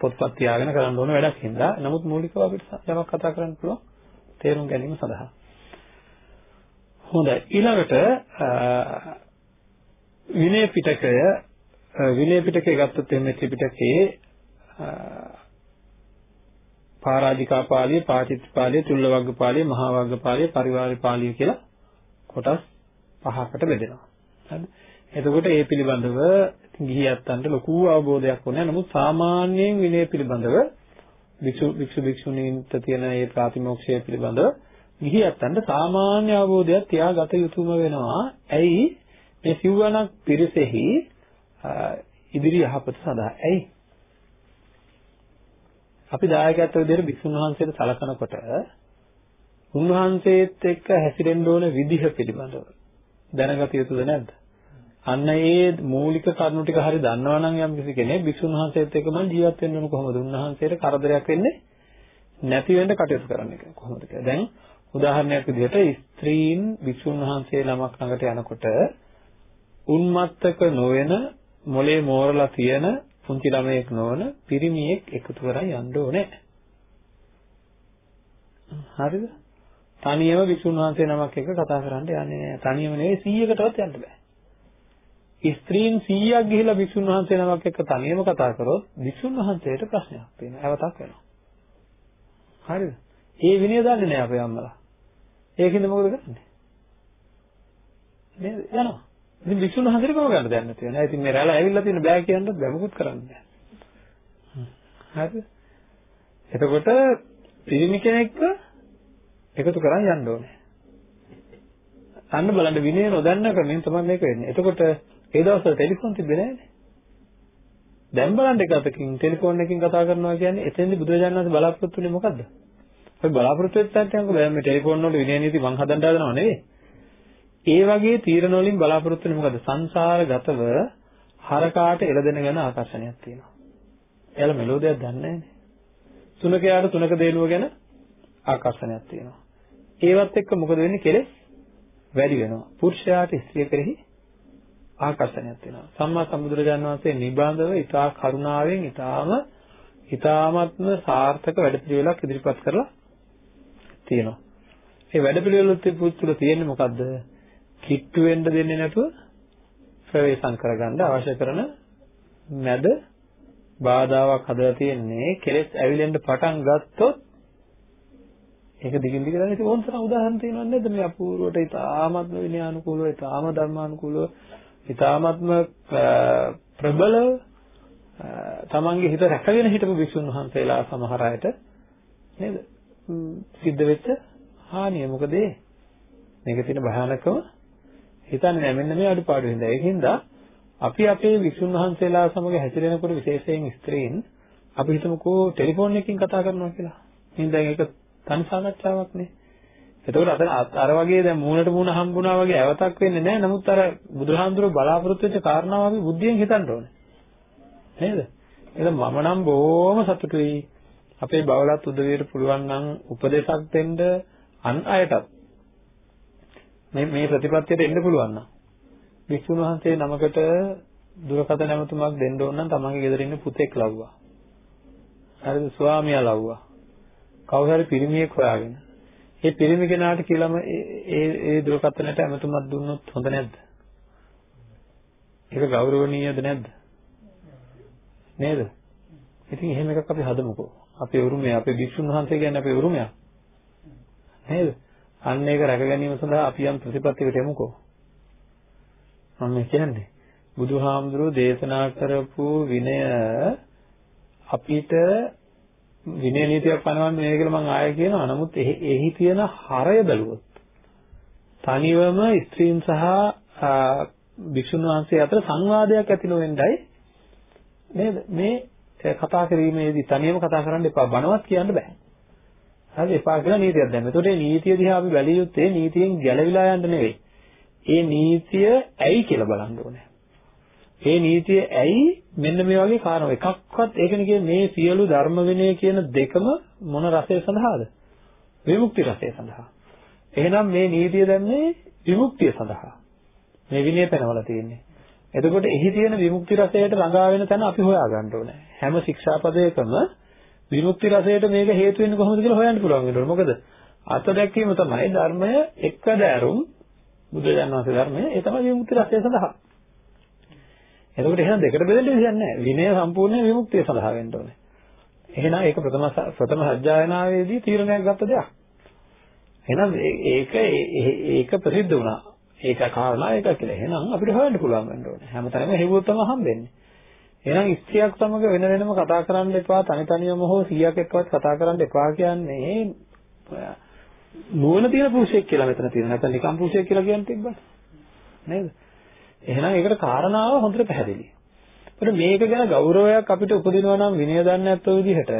පොත්පත් තියාගෙන කරන්න ඕන වැඩක් හින්දා. නමුත් මූලිකව අපිට යමක් කතා කරන්න පුළුවන් තේරුම් ගැනීම සඳහා. හොඳයි. ඊළඟට විනය පිටකය විනය පිටකය ගත්තොත් එimhe ත්‍රිපිටකයේ පරාජිකා පාළිය, පාචිත් පාළිය, තුල්ල වග්ග පාළිය, මහා වග්ග පාළිය, පරිවාර පාළිය කියලා කොටස් පහකට බෙදෙනවා. හරිද? එතකොට ඒ පිළිබඳව ගිහියත්තන්ට ලොකු අවබෝධයක් ඕනේ. නමුත් සාමාන්‍යයෙන් විනය පිළිබඳව වික්ෂු වික්ෂු වික්ෂුණීන්ට තියෙන මේ ප්‍රාතිමෝක්ෂය පිළිබඳව ගිහියත්තන්ට සාමාන්‍ය අවබෝධයක් තියාගත යුතුම වෙනවා. ඇයි මේ සිව්වණක් පිරිසෙහි ඉදිරි යහපත සඳහා. ඇයි අපි දායකත්ව විදිහට භික්ෂුන් වහන්සේට සලකනකොට උන්වහන්සේත් එක්ක හැසිරෙන්න ඕන විදිහ පිළිබඳව දැනගත යුතුද නැද්ද? අන්න ඒ මූලික කරුණු ටික හරි දන්නවා නම් යම් කිසි කෙනෙක් භික්ෂුන් වහන්සේත් එක්කම ජීවත් වෙන්න ඕන කොහොමද? උන්වහන්සේට කරදරයක් වෙන්නේ නැති වෙන්න කටයුතු කරන්න එක කොහොමද කියලා. දැන් උදාහරණයක් විදිහට ස්ත්‍රීන් භික්ෂුන් වහන්සේ ළමක් ළඟට යනකොට උන්මත්තක නොවන මොලේ මෝරලා තියෙන පුංචි ළමයෙක් නොවන පිරිමියෙක් එකතු කරන් යන්න ඕනේ. හරිද? තනියම විසුණු වහන්සේ නමක් එක්ක කතා කරන්න යන්නේ නැහැ. තනියම නෙවෙයි 100කටවත් යන්න බෑ. ස්ත්‍රීන් 100ක් ගිහිලා විසුණු වහන්සේ නමක් එක්ක තනියම කතා කරොත් විසුණු වහන්සේට ප්‍රශ්නයක් තියෙනවා. අවතක් වෙනවා. හරිද? ඒ විනය දන්නේ නැහැ අපේ අම්මලා. ඒකින්ද මොකද කරන්නේ? නේද? යනවා. ඉතින් විසුණු වහන්සේට කොහොම ගන්න දෙයක් නැති වෙනවා. ඉතින් මේ රැළ ඇවිල්ලා තියෙන බෑ කියන්නත් බැමකුත් කරන්න බෑ. හරිද? එතකොට පිරිමි කෙනෙක්ව එකතු කරන් යන්න ඕනේ. අන්න බලන්න විනය නොදන්න ක්‍රමෙන් තමයි මේක වෙන්නේ. එතකොට ඒ දවස්වල ටෙලිෆෝන් තිබ්බේ නෑනේ. දැන් බලන්න එක අතකින් ටෙලිෆෝන් එකකින් කතා කරනවා කියන්නේ එතෙන්දි බුදුරජාණන් වහන්සේ බලාපොරොත්තු වෙන්නේ මොකද්ද? ඔය බලාපොරොත්තු වෙච්ච තැනට දැන් මේ ටෙලිෆෝන් වල විනය නීති මං හදන්න හදනව නෙවෙයි. ඒ වගේ තීරණ වලින් බලාපොරොත්තු වෙන්නේ මොකද්ද? සංසාරගතව හරකාට එළදෙන ගැන ආකර්ෂණයක් තියෙනවා. එයාලා මෙලෝ දෙයක් දන්නේ නැහැනේ. තුනකයාට තුනක දේනුව ගැන ආකර්ෂණයක් තියෙනවා. ඒවත් එක්ක මොකද වෙන්නේ? කෙලෙස් වැඩි වෙනවා. පුරුෂයාට ස්ත්‍රිය කෙරෙහි ආකර්ෂණයක් වෙනවා. සම්මා සම්බුදුරජාණන් වහන්සේ නිබඳව ඊටා කරුණාවෙන් ඊටාම ඊටාමත්ම සාර්ථක වැඩපිළිවෙලක් ඉදිරිපත් කරලා තියෙනවා. මේ වැඩපිළිවෙල තුළ තියෙන්නේ මොකද්ද? කිට්ටු වෙන්න දෙන්නේ නැතුව ප්‍රවේශම් කරගන්න අවශ්‍ය කරන මැද බාධාවක් හදලා තියෙන්නේ කෙලෙස් ඇවිලෙන්න පටන් ගත්තොත් ඒක දිගින් දිගට යන ඉතින් ඕන තරම් උදාහරණ තියෙනවද නැද්ද මේ අපූර්වට ඉතාමත්ම විනයානුකූලව ඉතාම ධර්මානුකූලව ඉතාමත්ම ප්‍රබල තමන්ගේ හිත රැකගෙන හිටපු විසුණු වහන්සේලා සමහර අයට නේද? සිද්ධ වෙච්ච හානිය. මොකද මේක තියෙන භයානකම හිතන්නේ නැහැ මෙන්න මේ අඩුපාඩු හින්දා ඒකින්ද අපි අපේ විසුණු වහන්සේලා සමග හැසිරෙනකොට විශේෂයෙන් ස්ත්‍රීන් අපි හිතමුකෝ ටෙලිෆෝන් එකකින් කතා කරනවා කියලා. ඉතින් දැන් ඒක තනි සාකච්ඡාවක් නේ. එතකොට අතන අර වගේ දැන් මූණට මූණ හම්බුණා වගේ ඇවතක් වෙන්නේ නැහැ. නමුත් අර බුදුහාමුදුරුවෝ බලාපොරොත්තු වෙච්ච කාරණාව අපි බුද්ධියෙන් හිතන්න ඕනේ. නේද? එහෙනම් මම නම් බොහොම සතුටුයි. අපේ බවලත් උදවියට පුළුවන් නම් උපදේශක් දෙන්න අන් අයටත් මේ මේ ප්‍රතිපත්තියට එන්න පුළුවන් නම් වික්ෂුන් වහන්සේ නමකට දුරකථන නැමතුමක් දෙන්න ඕන නම් තමන්ගේ ගෙදර ඉන්න පුතෙක් ලව්වා. හරිද? ස්වාමියා ලව්වා. කවුරු හරි පිරිමියෙක් හොයාගෙන. ඒ පිරිමි කෙනාට කියලාම ඒ ඒ දුරකථනයට ඇමතුමක් දුන්නොත් හොඳ නැද්ද? ඒක ගෞරවණීයද නැද්ද? නේද? ඉතින් එහෙම එකක් අපි හදමුකෝ. අපේ උරුමය, අපේ භික්ෂුන් වහන්සේ කියන්නේ අපේ උරුමයක්. නේද? අන්න ඒක රැක ගැනීම සඳහා අපි යම් ප්‍රතිපත්තියකට යමුකෝ. මම කියන්නේ බුදුහාමුදුරුවෝ දේශනා කරපු විනය අපිට විනය නීතියක් පනවන්නේ නෙවෙයි කියලා මම ආයෙ කියනවා. නමුත් එහි තියෙන හරය බැලුවොත් තනිවම ස්ත්‍රීන් සහ භික්ෂුන් වහන්සේ අතර සංවාදයක් ඇති නොවෙන්නයි නේද? මේ කතා කිරීමේදී තනියම කතා කරන්න එපා. බණවත් කියන්න බෑ. හරි එපා කියලා නීතියක් දැම්ම. ඒතකොට මේ නීතිය දිහා අපි බැලිය යුත්තේ නීතියෙන් ගැලවිලා යන්න නෙවෙයි. ඒ නීතිය ඇයි කියලා බලන්න ඕනේ. ඒ නීතිය ඇයි මෙන්න මේ වගේ කාරණා එකක්වත් ඒකනේ කියන්නේ මේ සියලු ධර්ම විනය කියන දෙකම මොන රසය සඳහාද? විමුක්ති රසය සඳහා. එහෙනම් මේ නීතිය දැම්මේ විමුක්තිය සඳහා. මේ විනය පෙනවලා තියෙන්නේ. එතකොට එහි තියෙන විමුක්ති රසයට ළඟා වෙන තැන අපි හොයාගන්න ඕනේ. හැම ශික්ෂාපදයකම විමුක්ති රසයට මේක හේතු වෙන්නේ කොහොමද කියලා හොයන්න පුළුවන් වෙනවා. මොකද අත දැක්වීම තමයි ධර්මය එක්කදෑරුම් බුදුරජාණන් වහන්සේ ධර්මය ඒ තමයි විමුක්ති රසය සඳහා. එතකොට එහෙනම් දෙකට බෙදෙන්න විදියක් නැහැ. විනය සම්පූර්ණ විමුක්තිය සඳහා වෙන්න ඕනේ. එහෙනම් ඒක ප්‍රථම ප්‍රථම සත්‍යයනාවේදී තීරණයක් ගත්ත දෙයක්. එහෙනම් ඒක ඒක ප්‍රසිද්ධ වුණා. ඒක කාරණා ඒක කියලා. එහෙනම් අපිට හොයන්න පුළුවන් වෙන්න ඕනේ. හැමතැනම හෙව්වොත් තමයි හම්බෙන්නේ. එහෙනම් ස්ත්‍රියක් සමග වෙන වෙනම කතා කරන්න එපා, තනි තනියම හෝ සීයක් එක්කවත් කතා කරන්න එපා කියන්නේ නුවණ තියෙන පුරුෂයෙක් කියලා මෙතන තියෙනවා. නැත්නම් නිකම් පුරුෂයෙක් කියලා කියන්න තිබ්බා. නේද? එහෙනම් ඒකට කාරණාව හොඳට පැහැදිලි. ඒකට මේක ගැන ගෞරවයක් අපිට උපදිනවා නම් විනය දන්නේ නැත්නම් විදිහට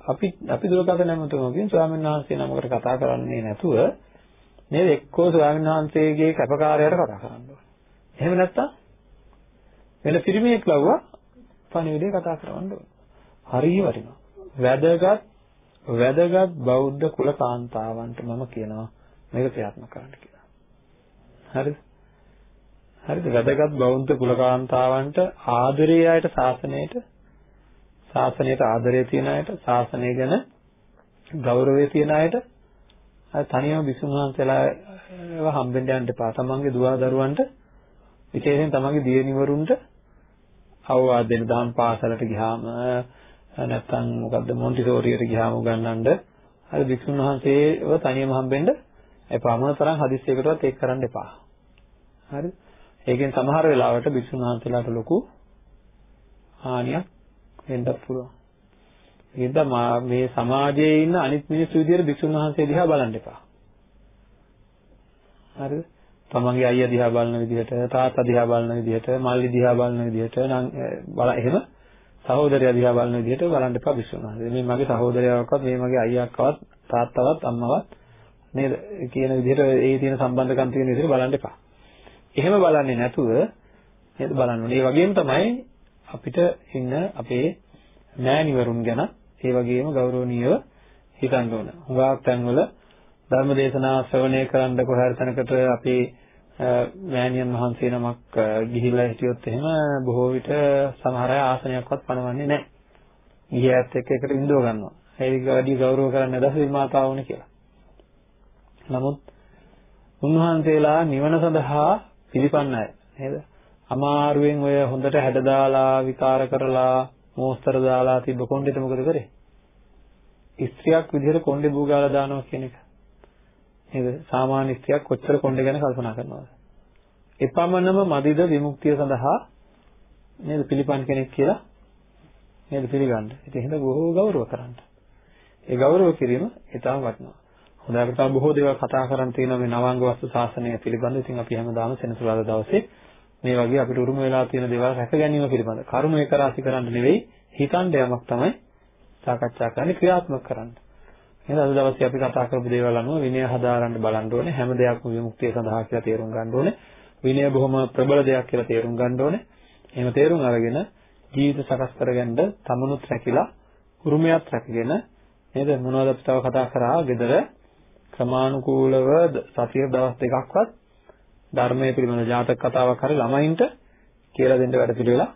අපි අපි දුරකථන නැමතුමකින් ස්වාමීන් වහන්සේ නමකට කතා කරන්නේ නැතුව නේද එක්කෝ ස්වාමීන් වහන්සේගේ කැපකාරයට කතා කරන්න ඕනේ. එහෙම නැත්නම් වෙන පිරිමියෙක් ලව්වා පණිවිඩය කතා කරවන්න ඕනේ. හරිය වටිනවා. වැදගත් වැදගත් බෞද්ධ කුල කාන්තාවන්ට මම කියනවා මේක ක්‍රියාත්මක කරන්න කියලා. හරිද? හරිද? වැදගත් බෞද්ධ කුලකාන්තාවන්ට ආදරේ අයට ශාසනයට ශාසනයට ආදරය තියෙන අයට ශාසනය ගැන ගෞරවය තියෙන අයට අර තනියම විසුණු වහන්සේලා ඒවා හම්බෙන්න යන්න එපා. තමන්ගේ දුව දරුවන්ට විශේෂයෙන් තමන්ගේ දියණිවරුන්ට අවවාද දෙන්න දහම් පාසලට ගියාම නැත්තම් මොකද්ද මොන්ටිසෝරියට ගියාම උගන්වන්න අර විසුණු වහන්සේව තනියම හම්බෙන්න එපා. මොන තරම් හදිස්සියකටවත් ඒක කරන්න එපා. හරිද? ඒකෙන් සමහර වෙලාවට භික්ෂුන් වහන්සේලාට ලොකු හානියක් වෙන්නත් පුළුවන්. ඒකද මේ සමාජයේ ඉන්න අනිත් මිනිස්සු විදියට භික්ෂුන් වහන්සේ දිහා බලන්න එපා. හරිද? තමන්ගේ අයියා දිහා බලන විදිහට, තාත්තා දිහා බලන විදිහට, මල්ලි දිහා බලන විදිහට නම් බල එහෙම සහෝදරයා දිහා බලන විදිහට බලන්න එපා භික්ෂුන් වහන්සේ. මේ මගේ සහෝදරයාවක්වත්, මේ මගේ අයියාක්වත්, තාත්තවත්, අම්මවත් නේද කියන විදිහට ඒ තියෙන සම්බන්ධකම් තියෙන විදිහට බලන්න එපා. එහෙම බලන්නේ නැතුව නේද බලන්න ඕනේ. ඒ වගේම තමයි අපිට ඉන්න අපේ මෑණිවරුන් ගැන ඒ වගේම ගෞරවනීයව හිතන්න ඕන. හුඟක් තැන්වල ධර්ම දේශනා ශ්‍රවණය කරන්න කොහේ හරි තැනකට අපේ මෑණියන් වහන්සේ නමක් ගිහිල්ලා හිටියොත් එහෙම බොහෝ විට සමහර අය ආසනයක්වත් පනවන්නේ නැහැ. ගියත් එක්ක එකට ඉඳව ගන්නවා. ඒක වැඩි ගෞරව කරන්නේ දසවිල් මාතාවුනේ කියලා. නමුත් උන්වහන්සේලා නිවන සඳහා පිළිපන්න අය නේද? අමාරුවෙන් ඔය හොඳට හැඩ දාලා විකාර කරලා මෝස්තර දාලා තිබ්බ කොණ්ඩෙට මොකද කරේ? ස්ත්‍රියක් විදිහට කොණ්ඩේ බූගාලා දානවා කියන එක. නේද? සාමාන්‍ය ස්ත්‍රියක් කොච්චර කොණ්ඩේ ගැන කල්පනා කරනවද? එපමණම මදිද විමුක්තිය සඳහා නේද පිළිපන් කෙනෙක් කියලා නේද පිළිගන්න. ඉතින් එහෙනම් බොහෝ ගෞරව කරන්න. ඒ ගෞරව කිරීම ඊටම වටිනවා. හොඳයි අපිට තව බොහෝ දේවල් කතා කරන්න තියෙනවා මේ නවාංග වස්තු ශාසනය පිළිබඳව. ඉතින් අපි හැමදාම සෙනසුරාදා දවසේ මේ වගේ අපිට උරුම වෙලා තියෙන දේවල් රැක ගැනීම පිළිබඳ කරුණු එක රාශි කරන්න නෙවෙයි හිතන්න යමක් තමයි සාකච්ඡා කරන්නේ ක්‍රියාත්මක කරන්න. එහෙනම් අද දවසේ අපි කතා කරපු දේවල් අනුව විනය හදාරන්න බලන්න ඕනේ. හැම දෙයක්ම විමුක්තිය සඳහා කියලා තේරුම් ගන්න ඕනේ. විනය බොහොම ප්‍රබල දෙයක් කියලා තේරුම් ගන්න ඕනේ. එහෙම තේරුම් අරගෙන ජීවිත සකස් කරගන්න තමනුත් රැකිලා උරුමයක් රැකගෙන නේද මොනවද අපි තව කතා කරා gedara ක්‍රමානුකූලව සතිය දවස් දෙකක්වත් ධර්මයේ පිළිබඳ ජාතක කතාවක් හරි ළමයින්ට කියලා දෙන්න වැඩ පිළිවෙලා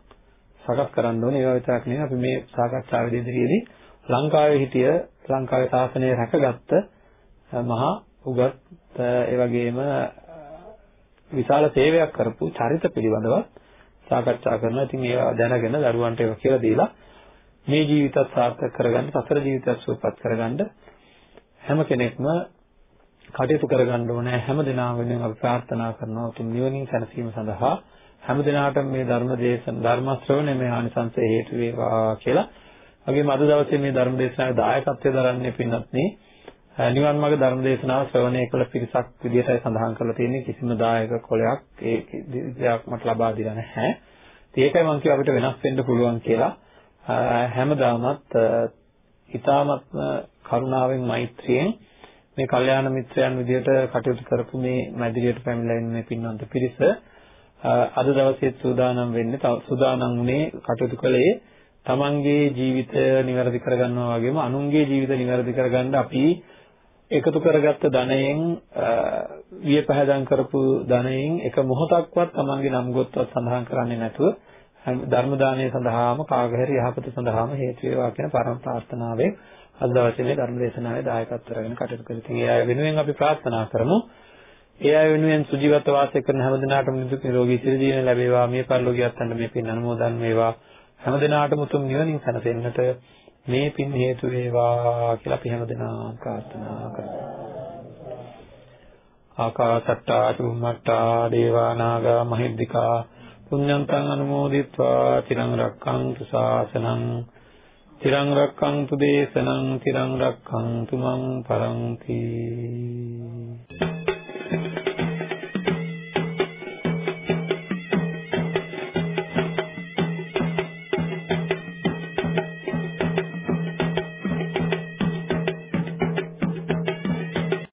සකස් කරන්න ඕනේ. ඒවා විතරක් නෙවෙයි අපි මේ සාකච්ඡාවේදී ඉදිරියේදී ලංකාවේ හිටිය ලංකාවේ ශාසනය රැකගත්ත මහා උගත් ඒ වගේම විශාල සේවයක් කරපු චරිත පිළිබඳව සාකච්ඡා කරනවා. ඉතින් ඒවා දැනගෙන දරුවන්ට ඒවා කියලා දීලා මේ ජීවිතත් සාර්ථක කරගන්න, සතර ජීවිතයක් සුවපත් කරගන්න හැම කෙනෙක්ම කටයුතු කරගන්න ඕනේ හැම දිනම වෙනුවෙන් අපි ප්‍රාර්ථනා කරනවා උතුම් නිවනින් සැනසීම සඳහා හැම දිනාටම මේ ධර්ම දේශන ධර්ම ශ්‍රවණය මේ ආනිසංසය හේතු වේවා කියලා. වගේම අද දවසේ මේ ධර්ම දේශනාවේ දායකත්වයෙන් දරන්නේ පින්වත් මේ නිවන් මාර්ග ධර්ම දේශනාව ශ්‍රවණය කළ පිරිසක් විදිහටයි සඳහන් කරලා තියෙන්නේ කිසිම දායක කොලයක් ඒ දෙයක් මට ලබා දීලා නැහැ. ඒකයි මම කිව්වා අපිට වෙනස් වෙන්න පුළුවන් කියලා. හැමදාමත් ඊ타මත්ම කරුණාවෙන් මෛත්‍රියෙන් මේ කල්යාණ මිත්‍රයන් විදියට කටයුතු කරපු මේ මැදිරියට පැමිණලා ඉන්න මේ පින්වන්ත පිරිස අද දවසේ සූදානම් වෙන්නේ සූදානම් වුණේ කටයුතු කළේ තමන්ගේ ජීවිතය નિවැරදි කරගන්නවා වගේම අනුන්ගේ ජීවිත નિවැරදි කරගන්න අපි එකතු කරගත්ත ධනයෙන් වියපහදම් කරපු ධනයෙන් එක මොහොතක්වත් තමන්ගේ නම් ගොත්වත් සඳහන් කරන්නේ නැතුව ධර්ම දානය සඳහාම කාගහැරි යහපත සඳහාම හේතු වේවා කියන පරම ප්‍රාර්ථනාවෙන් අද දවසේ මේ ධර්ම දේශනාවේ දායකත්ව කරගෙන කටයුතු කරලා ඉතින් ඒ අය වෙනුවෙන් අපි ප්‍රාර්ථනා කරමු. ඒ අය වෙනුවෙන් සුජීවත්ව වාසය කරන හැම දිනාටම නිදුක් නිරෝගී චිරජීවන ලැබේවා. මේ පරිලෝකියත් අන්න මේ පින් අනුමෝදන් වේවා. හැම දිනාටම උතුම් නිවනින් සැනසෙන්නට මේ පින් හේතු වේවා කියලා අපි හැම දිනම ප්‍රාර්ථනා කරමු. ආකාසට්ටා චුම්මට්ටා දේවා නාග මහිද්దికා පුඤ්ඤන්තං අනුමෝදිත්වා තිරං රක්ඛන්තු ශාසනං තිරං රක්ඛන්තු දේශනං තිරං රක්ඛන්තු මං පරන්ති